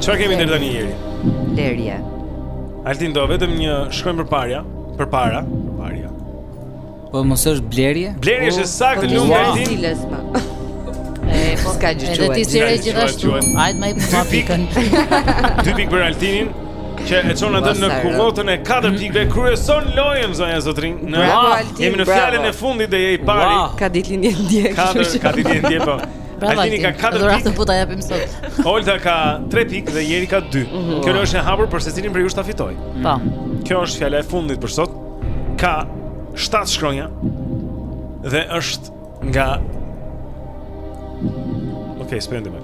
Çfarë kemi deri tani Jeri? Lerje. Altin do vetëm një shkronjë përpara, përpara, përpara. Po mos është blerje? Blerje është saktë, urime Altin. E po s'ka gjë, thuaj. Edhe ti s'i re gjithashtu. Hajt më jepni pikën. Dy pikë për Altinin. Që e çon atë në kuotën e 4 mm. pikëve Kryeson lojën, zonja, zotërinj, Bravo, Altin, Jemi në fjalën e fundit dhe je i pari Ka ditëlindjen dje Ka ditëlindje po Bravo, Altini ka 4 pikë. Dhuratë po ta japim sot. Olta ka 3 pikë dhe Xheri ka 2. Mm -hmm. Kjo është e hapur për secilin prej jush ta fitojë. Po. Mm -hmm. Kjo është fjala e fundit për sot. Ka 7 shkronja dhe është nga Okej, okay, s'po ndihmë.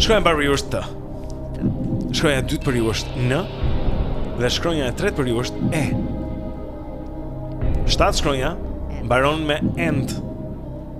Shkronja e parë për ju është T. Shkronja e dytë për ju është N dhe shkronja e tretë për ju është E. 7 shkronja mbaron me N dhe.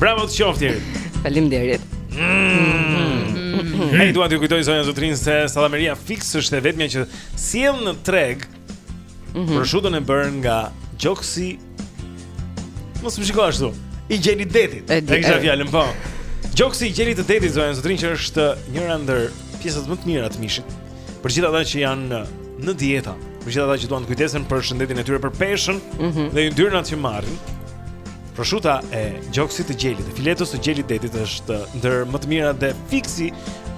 Bravo të qoftë Xheri. Faleminderit. Mm. Unë dua t'ju kujtoj zonja zotërinj se sallameria Fix është e vetmja që sjell në treg. Mm -hmm. Proshutën e bërë nga gjoksi. Mos më shiko ashtu. I gjelit të detit. E kisha fjalën po. Gjoksi i gjelit të detit zonja zotërinj që është njëra ndër pjesët më të mira të mishit. Për të gjithë ata që janë në dieta, për të gjithë ata që duan të kujdesen për shëndetin e tyre, për peshën mm -hmm. dhe yndyrnat që marrin. Proshuta e gjoksit të gjelit, e filetos të gjelit të detit është ndër më të mirat dhe Fixi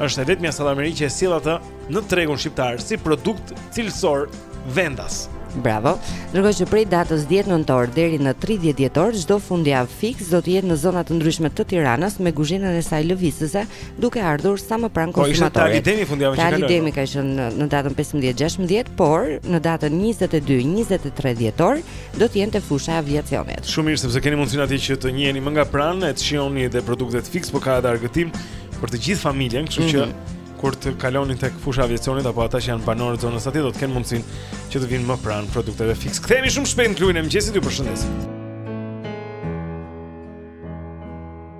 është e vetmja sallameri që e sjell atë në tregun shqiptar si produkt cilësor vendas. Bravo. Ndërkohë që prej datës 10 nëntor deri në 30 dhjetor çdo fundjavë Fix do të jetë në zona të ndryshme të Tiranës me guzhinën e saj lëvizëse, duke ardhur sa më pranë konsumatorit. Po ishte te Ali Demi fundjavën që kaloi. Te Ali Demi ka qenë në datën 15-16, por në datën 22-23 dhjetor do të jetë te fusha e aviacionit. Shumë mirë sepse keni mundësinë atje që të njiheni më nga pranë, të shijoni dhe produktet Fix, por ka edhe argëtim për të gjithë familjen, kështu që mm -hmm. kur të kaloni tek fusha e aviacionit apo ata që janë banorë të zonës atje do të kenë mundësinë që të vijnë më pranë produkteve Fix. Kthehemi shumë shpejt në klubin e mëngjesit, ju përshëndesim.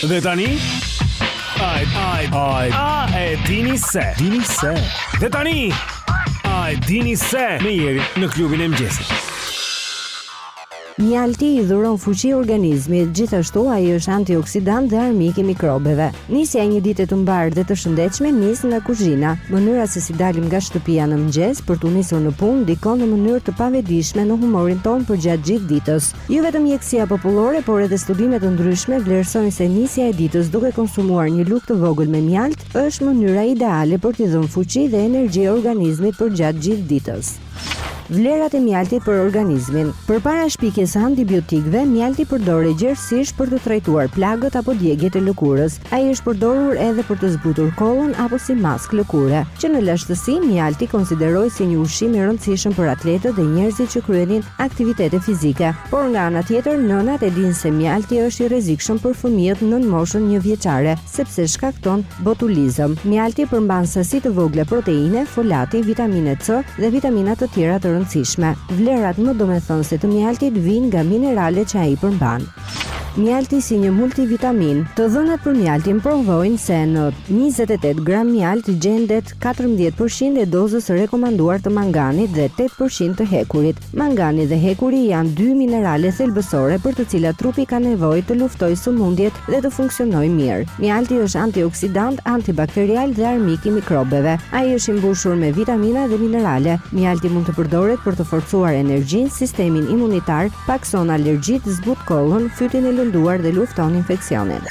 Dhe tani A, a, a A e dini se Dini se Dhe tani A e dini se Me Xherin në klubin e mëngjesit Mjalti i dhuron fuqi organizmit, gjithashtu ai është antioksidant dhe armik i mikrobeve. Nisja e një dite të mbarë dhe të shëndetshme nis nga kuzhina. Mënyra se si dalim nga shtëpia në mëngjes për t'u nisur në punë ndikon në mënyrë të pavetëdijshme në humorin tonë përgjatë gjithë ditës. Jo vetëm mjekësia popullore, por edhe studime të ndryshme vlerësojnë se nisja e ditës duke konsumuar një lugë të vogël me mjaltë është mënyra ideale për t'i dhënë fuqi dhe energji organizmit përgjatë gjithë ditës. Vlerat e mjaltit për organizmin. Përpara shpikjes së antibiotikëve, mjalti përdorej gjerësisht për të trajtuar plagët apo djegiet e lëkurës. Ai është përdorur edhe për të zbutur kollën apo si maskë lëkure. Që në lashtësi, mjalti konsiderohej si një ushqim i rëndësishëm për atletët dhe njerëzit që kryenin aktivitete fizike. Por nga ana tjetër, nënat e dinë se mjalti është i rrezikshëm për fëmijët nën moshën një vjeçare. sepse shkakton botulizëm. Mjalti përmban sasi të vogla proteine, folati, vitaminë C dhe vitamina të tjera të rëndësishme. Vlerat më domethënëse të mjaltit vijnë nga mineralet që ai përmban. Mjalti si një multivitamin. Të dhënat për mjaltin provojnë se në 28 gram mjalt gjendet 14% e dozës së rekomanduar të manganit dhe 8% të hekurit. Mangani dhe hekuri janë dy minerale thelbësore për të cilat trupi ka nevojë të luftojë sëmundjet dhe të funksionojë mirë. Mjalti është antioksidant, antibakterial dhe armik i mikrobeve. Ai është i mbushur me vitamina dhe minerale. Mjalti mund të përdoret për të forcuar energjinë, sistemin imunitar, pakëson alergjitë, zbut kollën, fytin e lënduar dhe lufton infeksionin.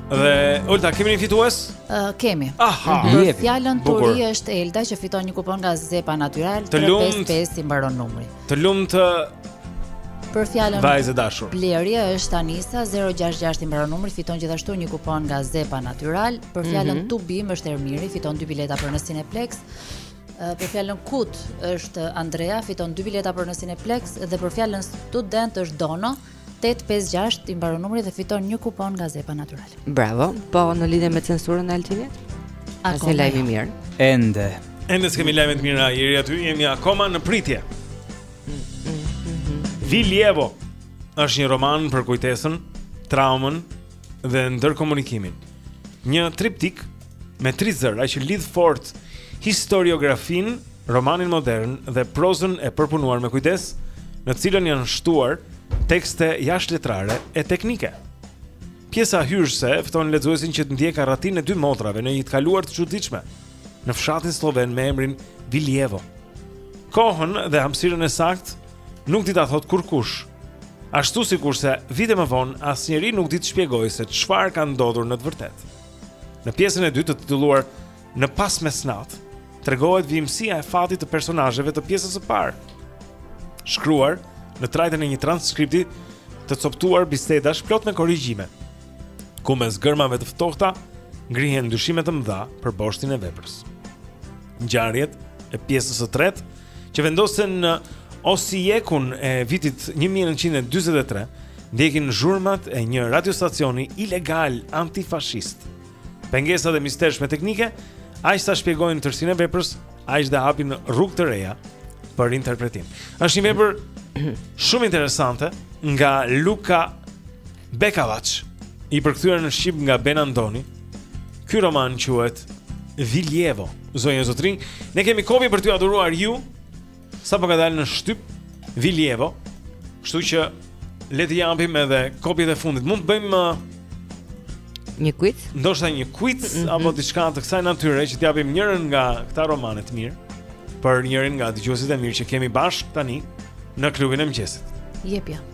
Dhe Olta, kemi një fitues? Uh, kemi. Aha. Për fjalën turi është Elda që fiton një kupon nga Zepa Natural 355 i mbaron numri. Të lumtë. Për fjalën Vajzë dashur. Bleri është Anisa 066 i mbaron numri, fiton gjithashtu një kupon nga Zepa Natural. Për fjalën mm -hmm. Tubim është Ermiri, fiton dy bileta për në Cineplexx. Për fjalën Kut është Andrea, fiton dy bileta për në Cineplexx dhe për fjalën Student është Dono, 856 i mbaron numri dhe fiton një kupon nga Zepa Natural. Bravo. Po në lidhje me censurën e Altinit? Asnjë jo. lajm i mirë. Ende. Ende s'kemi lajme të mira deri aty, jemi akoma në pritje. Viljevo është një roman për kujtesën, traumën, dhe ndërkomunikimin. Një triptik me tri zëra që lidh fort historiografinë, romanin modern dhe prozën e përpunuar me kujdes, në të cilën janë shtuar tekste jashtëletrare e teknike. Pjesa hyrëse fton lexuesin që të ndjekë arratinë e dy motrave në një të kaluar të çuditshme në fshatin slloven me emrin Viljevo. Kohën dhe hapësirën e saktë nuk di ta thotë kurkush. Ashtu sikurse vite më vonë asnjeri nuk di të shpjegojë se çfarë ka ndodhur në të vërtetë. Në pjesën e dytë të titulluar Në pasmesnatë, tregohet vijimësia e fatit të personazheve të pjesës së parë. Shkruar në trajtën e një transkripti të coptuar bisedash plot me korrigjime, ku mes gërmave të ftohta ngrihen dyshime të mëdha për boshtin e veprës. Ngjarjet e pjesës së tretë që vendosen në Osijekun e vitit 1943, ndjekin zhurmat e një radiostacioni ilegal antifashist. Pengesat e mistershme teknike, aq sa shpjegojnë tërësinë e veprës, aq dhe hapin rrugë të reja për interpretim. Është një vepër shumë interesante nga Luka Bekavaç, i përkthyer në shqip nga Ben Andoni. Ky roman quhet Viljevo. Zonja e zotërinj, ne kemi kopje për t'jua dhuruar ju. Sapo ka dalë në shtyp Viljevo. Kështu që le të japim edhe kopjet e fundit. Mund të bëjmë uh, një quiz? Ndoshta një quiz mm -hmm. apo diçka të kësaj natyre që t'japim njërin nga këta romane të mirë për njërin nga dëgjuesit e mirë që kemi bashkë tani në klubin e mëngjesit. Jepja.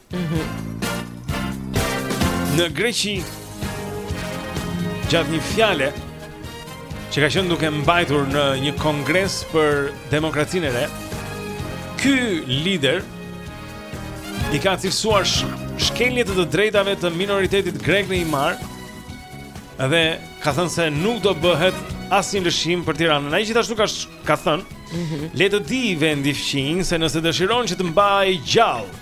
Në Greqi gjatë një fjale që ka qenë duke mbajtur në një kongres për Demokracinë e Re, ky lider i ka cilësuar shkelje të të drejtave të minoritetit grek në Himarë dhe ka thënë se nuk do bëhet asnjë lëshim për Tiranën. Ai gjithashtu ka ka thënë, mm -hmm. le ta dijë vendi fqinj se nëse dëshiron që të mbajë gjallë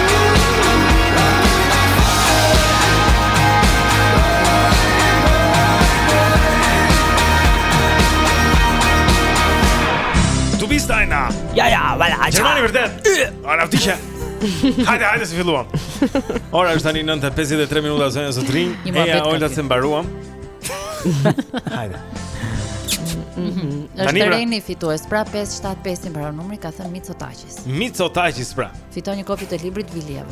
Dajna. Ja ja, vala. Gjermani vërtet. Ora vdiqja. Hajde, hajde se filluam. Ora është tani 9:53 minuta zonja zotërinj. Eja Olta se mbaruam. Hajde. Mhm. Është Reni fitues, pra 575 i mbaron numri, ka thënë Micotaqis. Mitsotakis. Mitsotakis pra. Fiton një kopje të librit Viljevo.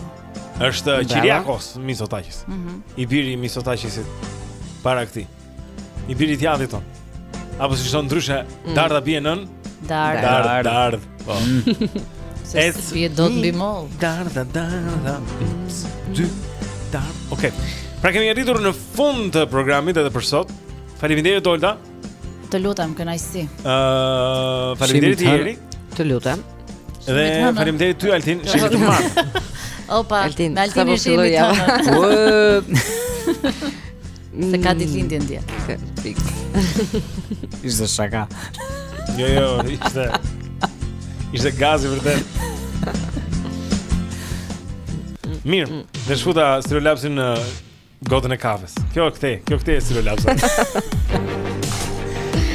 Është Kiriakos Mitsotakis. Mhm. Mm I biri i Mitsotakisit para këtij. I biri i t'jatit thonë. Apo si thonë ndryshe, mm. Dardha bie nën. Dardhë, dardhë, dardhë. Po. Se s'bie dot mbi mollë. Dardha, dardha. Dy dardha. Okej. Pra kemi arritur në fund të programit edhe për sot. Faleminderit Olta. Të lutem, kënaqësi. Ëh, uh, faleminderit Jeri. Të lutem. Dhe faleminderit ty Altin, shumë të mirë. Opa, Altin, me Altin e shihni ja. Të ka ditëlindje ndje. Fik. Ishte shaka. Jo, jo, ishte. Ishte gazi vërtet. Mirë, dhe futa stilolapsin në Gotën e kafes. Kjo këtej, kjo këtej e stilolapsa.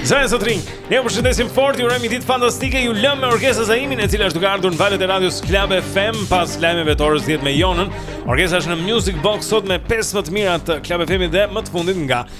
Zonja zotërinj. Ne ju përshëndesim fort, ju urojmë një ditë fantastike. Ju lëmë me Orkesta Zaimin, e cila është duke ardhur në valët e radios Club FM pas lajmeve të orës 10 me Jonën. Orkesta është në Music Box sot me 15 më të mirat e Club FM-it dhe më të fundit nga